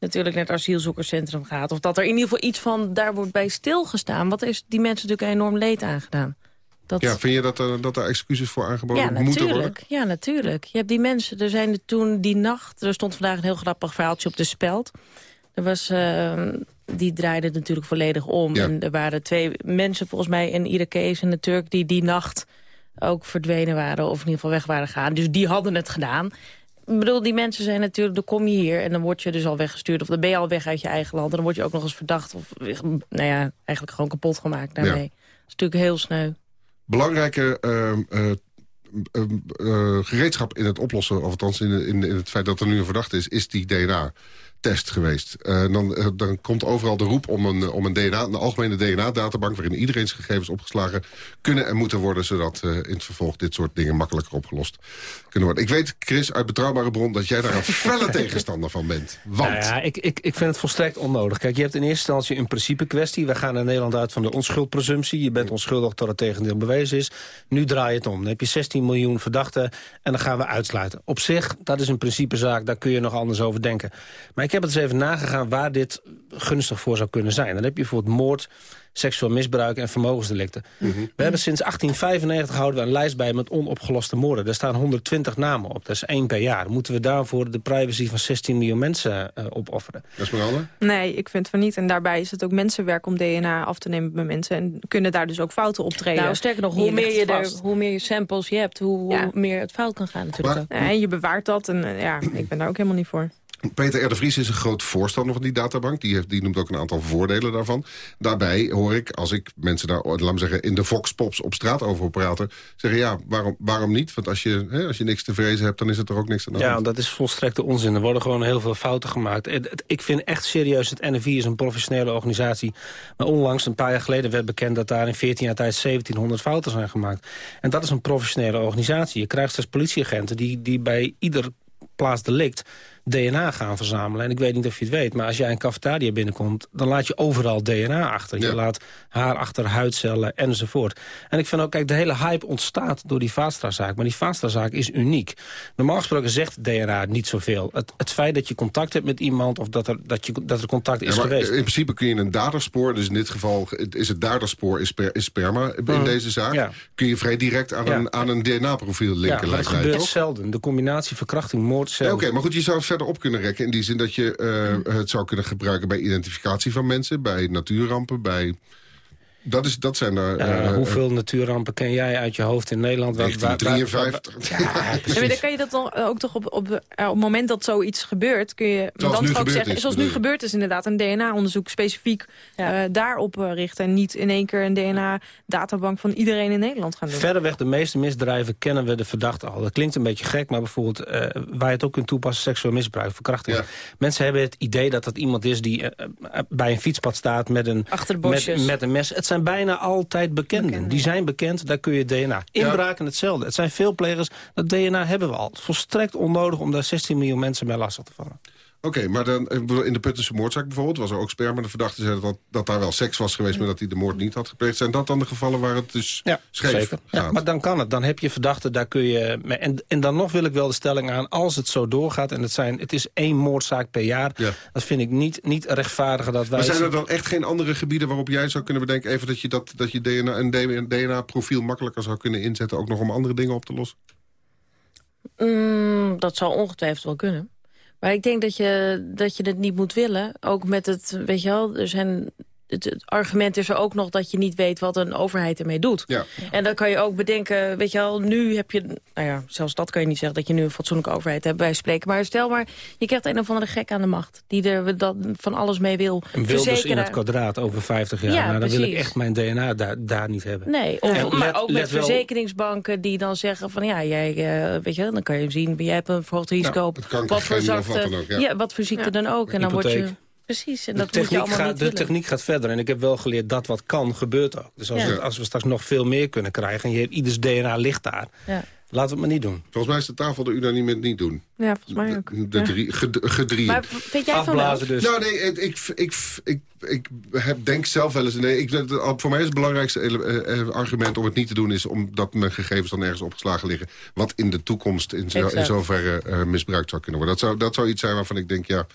natuurlijk naar het asielzoekerscentrum gaat. Of dat er in ieder geval iets van daar wordt bij stilgestaan. Wat is die mensen natuurlijk enorm leed aangedaan. Dat, Ja, vind je dat er, dat er excuses voor aangeboden ja, moeten worden? natuurlijk. Ja, natuurlijk. Je hebt die mensen, er zijn er toen die nacht... Er stond vandaag een heel grappig verhaaltje op de speld. Er was, eh, die draaide natuurlijk volledig om. Ja. En er waren twee mensen, volgens mij een Irakees en een Turk... die die nacht ook verdwenen waren of in ieder geval weg waren gegaan. Dus die hadden het gedaan. Ik bedoel, die mensen zijn natuurlijk, dan kom je hier... en dan word je dus al weggestuurd of dan ben je al weg uit je eigen land... en dan word je ook nog eens verdacht of, nou ja, eigenlijk gewoon kapot gemaakt daarmee. Ja. Dat is natuurlijk heel sneu. Belangrijke ehm, eh, ehm, eh, gereedschap in het oplossen... of althans in, in, in het feit dat er nu een verdachte is... is die DNA-test geweest. Eh, dan, eh, dan komt overal de roep om een, om een DNA, een algemene DNA-databank... waarin iedereen's gegevens opgeslagen kunnen en moeten worden... zodat eh, in het vervolg dit soort dingen makkelijker opgelost kunnen worden. Ik weet, Chris, uit betrouwbare bron... dat jij daar een felle tegenstander van bent. Want... Nou ja, ik, ik, ik vind het volstrekt onnodig. Kijk, je hebt in eerste instantie een principe kwestie. We gaan in Nederland uit van de onschuldpresumptie. Je bent onschuldig tot het tegendeel bewezen is. Nu draai je het om. Dan heb je 16 miljoen verdachten en dan gaan we uitsluiten. Op zich, dat is een principezaak, daar kun je nog anders over denken. Maar ik heb het eens even nagegaan waar dit gunstig voor zou kunnen zijn. Dan heb je bijvoorbeeld moord, seksueel misbruik en vermogensdelicten. Mhm. We hebben sinds 1895 houden we een lijst bij met onopgeloste moorden. Daar staan 120 namen op, dat is één per jaar. Moeten we daarvoor de privacy van 16 miljoen mensen eh, opofferen? Esmeralda? Nee, ik vind van niet. En daarbij is het ook mensenwerk om DNA af te nemen bij mensen. En kunnen daar dus ook fouten optreden. Nou, sterker nog, hoe meer, je er, hoe meer je samples je hebt, hoe, hoe meer het fout kan gaan natuurlijk. Ja, en je bewaart dat. En eh, ja, ik ben daar ook helemaal niet voor. Peter R. de Vries is een groot voorstander van die databank. Die, heeft, die noemt ook een aantal voordelen daarvan. Daarbij hoor ik, als ik mensen daar, laat me zeggen, in de voxpops op straat over praten... zeggen ja, waarom, waarom niet? Want als je, hè, als je niks te vrezen hebt, dan is het er ook niks aan de Ja, hand. dat is volstrekte onzin. Er worden gewoon heel veel fouten gemaakt. Ik vind echt serieus, het NFI is een professionele organisatie. Maar onlangs, een paar jaar geleden, werd bekend dat daar in 14 jaar tijd 1700 fouten zijn gemaakt. En dat is een professionele organisatie. Je krijgt straks politieagenten die, die bij ieder plaatsdelict DNA gaan verzamelen. En ik weet niet of je het weet, maar als jij een cafetaria binnenkomt... dan laat je overal DNA achter. Je laat haar achter, huidcellen enzovoort. En ik vind ook, kijk, de hele hype ontstaat door die Vaatstra-zaak. Maar die Vaatstra-zaak is uniek. Normaal gesproken zegt DNA niet zoveel. Het, het feit dat je contact hebt met iemand... of dat er, dat je, dat er contact is Ja, geweest. In principe kun je een daderspoor, dus in dit geval is het daderspoor is, sper- is sperma in Mhm. deze zaak. Ja. Kun je vrij direct aan Ja. een, aan een DNA-profiel Ja, linken, maar het mij, gebeurt toch? zelden. De combinatie verkrachting, moord, Ja, zelden. Oké, maar goed, je zou het op kunnen rekken... in die zin dat je eh, het zou kunnen gebruiken bij identificatie van mensen... bij natuurrampen, bij... Dat, is, dat zijn daar... Eh, hoeveel natuurrampen ken jij uit je hoofd in Nederland? waar- waar- waar- 1953. Ja, Ja, maar precies. dan kan je dat dan ook toch op, op, eh, op het moment dat zoiets gebeurt... kun je Zoals dan toch ook zeggen, is, zoals nu gebeurd is inderdaad... een DNA-onderzoek specifiek eh, daarop eh, richten... en niet in één keer een DNA-databank van iedereen in Nederland gaan doen. Verreweg de meeste misdrijven kennen we de verdachte al. Dat klinkt een beetje gek, maar bijvoorbeeld eh, waar je het ook kunt toepassen... seksueel misbruik, verkrachting. Mensen hebben het idee dat dat iemand is die eh, eh, bij een fietspad staat... met een, met, met een mes. Het zijn bijna altijd bekenden. Die zijn bekend, daar kun je DNA. Inbraken hetzelfde. Het zijn veel plegers, dat DNA hebben we al. Volstrekt onnodig om daar 16 miljoen mensen mee lastig te vallen. Oké, maar dan, ik bedoel, in de Puttense moordzaak bijvoorbeeld... was er ook sperma. De verdachte zei dat, dat daar wel seks was geweest... maar dat hij de moord niet had gepleegd. Zijn dat dan de gevallen waar het dus scheef Zeker. Ja, maar dan kan het. Dan heb je verdachten, daar kun je... mee- En, en dan nog wil ik wel de stelling aan, als het zo doorgaat... en het, zijn, het is één moordzaak per jaar... dat vind ik niet, niet rechtvaardiger dat wij... Maar zijn er dan echt geen andere gebieden waarop jij zou kunnen bedenken... even dat je, dat, dat je DNA, een DNA-profiel makkelijker zou kunnen inzetten... ook nog om andere dingen op te lossen? Mm, dat zou ongetwijfeld wel kunnen. Maar ik denk dat je, dat je het niet moet willen. Ook met het, weet je wel, er zijn... Het, het argument is er ook nog dat je niet weet wat een overheid ermee doet. Ja. En dan kan je ook bedenken, weet je wel, nu heb je... Nou ja, zelfs dat kan je niet zeggen dat je nu een fatsoenlijke overheid hebt bij spreken. Maar stel maar, je krijgt een of andere gek aan de macht. Die er dat van alles mee wil Een Wilders in het kwadraat over 50 jaar. Ja, nou, dan wil ik echt mijn DNA daar, daar niet hebben. Nee, of, En maar let- ook met wel- verzekeringsbanken die dan zeggen van ja, jij, eh, weet je, dan kan je zien, jij hebt een verhoogd risico. Ja, op het kanker, wat voor zachte, wat dan ook, ja. wat voor ziekte dan ook. En dan word je. Precies, en De dat moet je techniek, allemaal gaat, niet de willen. techniek gaat verder. En ik heb wel geleerd dat wat kan, gebeurt ook. Dus als, Ja. we, als we straks nog veel meer kunnen krijgen... en je hebt ieders DNA ligt daar, Ja. Laten we het maar niet doen. Volgens mij is de tafel de unaniem niet doen. Ja, volgens mij ook. De drie, ged- gedrieën. Maar vind jij? Afblazen dus. Nou nee, ik, ik, ik, ik, heb, denk zelf wel eens... Nee, ik, voor mij is het belangrijkste eh, eh, argument om het niet te doen... is omdat mijn gegevens dan ergens opgeslagen liggen... wat in de toekomst in, zo, in zoverre eh, misbruikt zou kunnen worden. Dat zou, dat zou iets zijn waarvan ik denk, ja,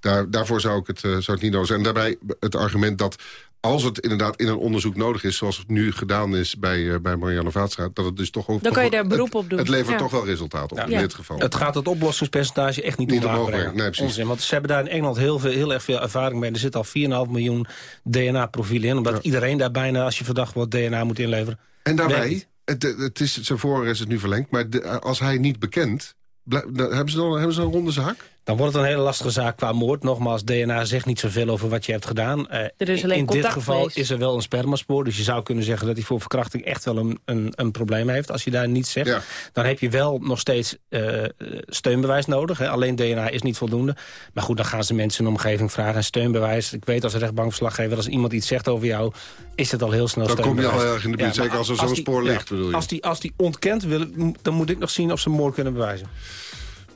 daar, daarvoor zou ik het, zou het niet nodig zijn. En daarbij het argument dat als het inderdaad in een onderzoek nodig is... zoals het nu gedaan is bij, eh, bij Marianne Vaatstra... dat het dus toch over... Dan kan je daar beroep het- op doen. Het levert Ja. toch wel resultaat op, Ja. in dit geval. Het gaat het oplossingspercentage echt niet, Niet omlaag omhoog brengen. nee, precies. Onzin, want ze hebben daar in Engeland heel, veel, heel erg veel ervaring mee. Er zit al 4,5 miljoen DNA-profielen in. Omdat iedereen daar bijna, als je verdacht wordt, DNA moet inleveren. En daarbij, het, het is, zijn voor is het nu verlengd... maar de- als hij niet bekend... hebben, ze dan, hebben ze een ronde zaak? Dan wordt het een hele lastige zaak qua moord. Nogmaals, DNA zegt niet zoveel over wat je hebt gedaan. Eh, Er is alleen in dit geval geweest. is er wel een spermaspoor. Dus je zou kunnen zeggen dat hij voor verkrachting echt wel een, een, een probleem heeft. Als je daar niets zegt. Ja. Dan heb je wel nog steeds eh, steunbewijs nodig. Hè. Alleen DNA is niet voldoende. Maar goed, dan gaan ze mensen in de omgeving vragen. En steunbewijs, ik weet als rechtbankverslaggever... als iemand iets zegt over jou, is het al heel snel Dan kom je steunbewijs. al heel erg in de buurt, zeker als er zo'n spoor ligt, bedoel je? Als die, als die ontkent, wil, dan moet ik nog zien of ze moord kunnen bewijzen.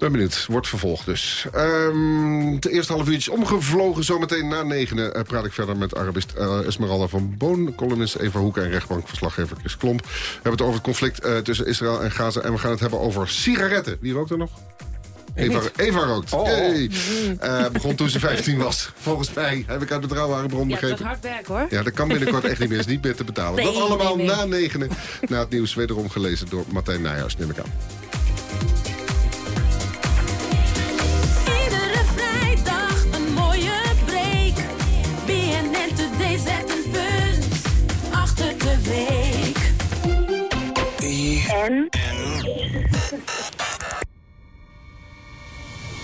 Ben benieuwd. Wordt vervolgd dus. Ehm de eerste half uurtje is omgevlogen. Zometeen na negenen eh, praat ik verder met Arabist eh, Esmeralda van Boon... columnist Eva Hoeken en rechtbankverslaggever Chris Klomp. We hebben het over het conflict eh, tussen Israël en Gaza... en we gaan het hebben over sigaretten. Wie rookt er nog? Eva? Eva rookt. Oh. Eh, begon toen ze 15 was. Volgens mij heb ik uit betrouwbare bron Ja, dat begrepen. is hard werk hoor. Ja, dat kan binnenkort echt niet meer. is niet meer te betalen. Nee, dat allemaal nee, nee. na negenen. Na het nieuws wederom gelezen door Martijn Nijhuis, neem ik aan. Week. En?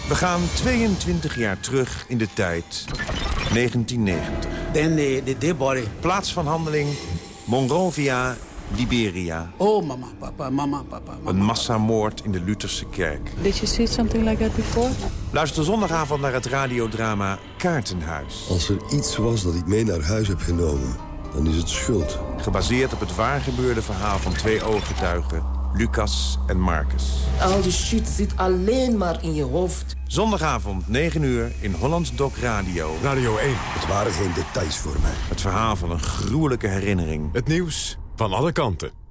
We gaan 22 jaar terug in de tijd. 1990. Then the, the dead body. Plaats van handeling Monrovia, Liberia. Oh, mama, papa, mama, papa. Een massamoord in de Lutherse kerk. Did you see something like that before? Luister zondagavond naar het radiodrama Kaartenhuis. Als er iets was dat ik mee naar huis heb genomen, dan is het schuld. Gebaseerd op het waargebeurde verhaal van twee ooggetuigen, Lucas en Marcus. Al die shit zit alleen maar in je hoofd. Zondagavond, 9 uur, in Holland Doc Radio. Radio 1. Het waren geen details voor mij. Het verhaal van een gruwelijke herinnering. Het nieuws van alle kanten.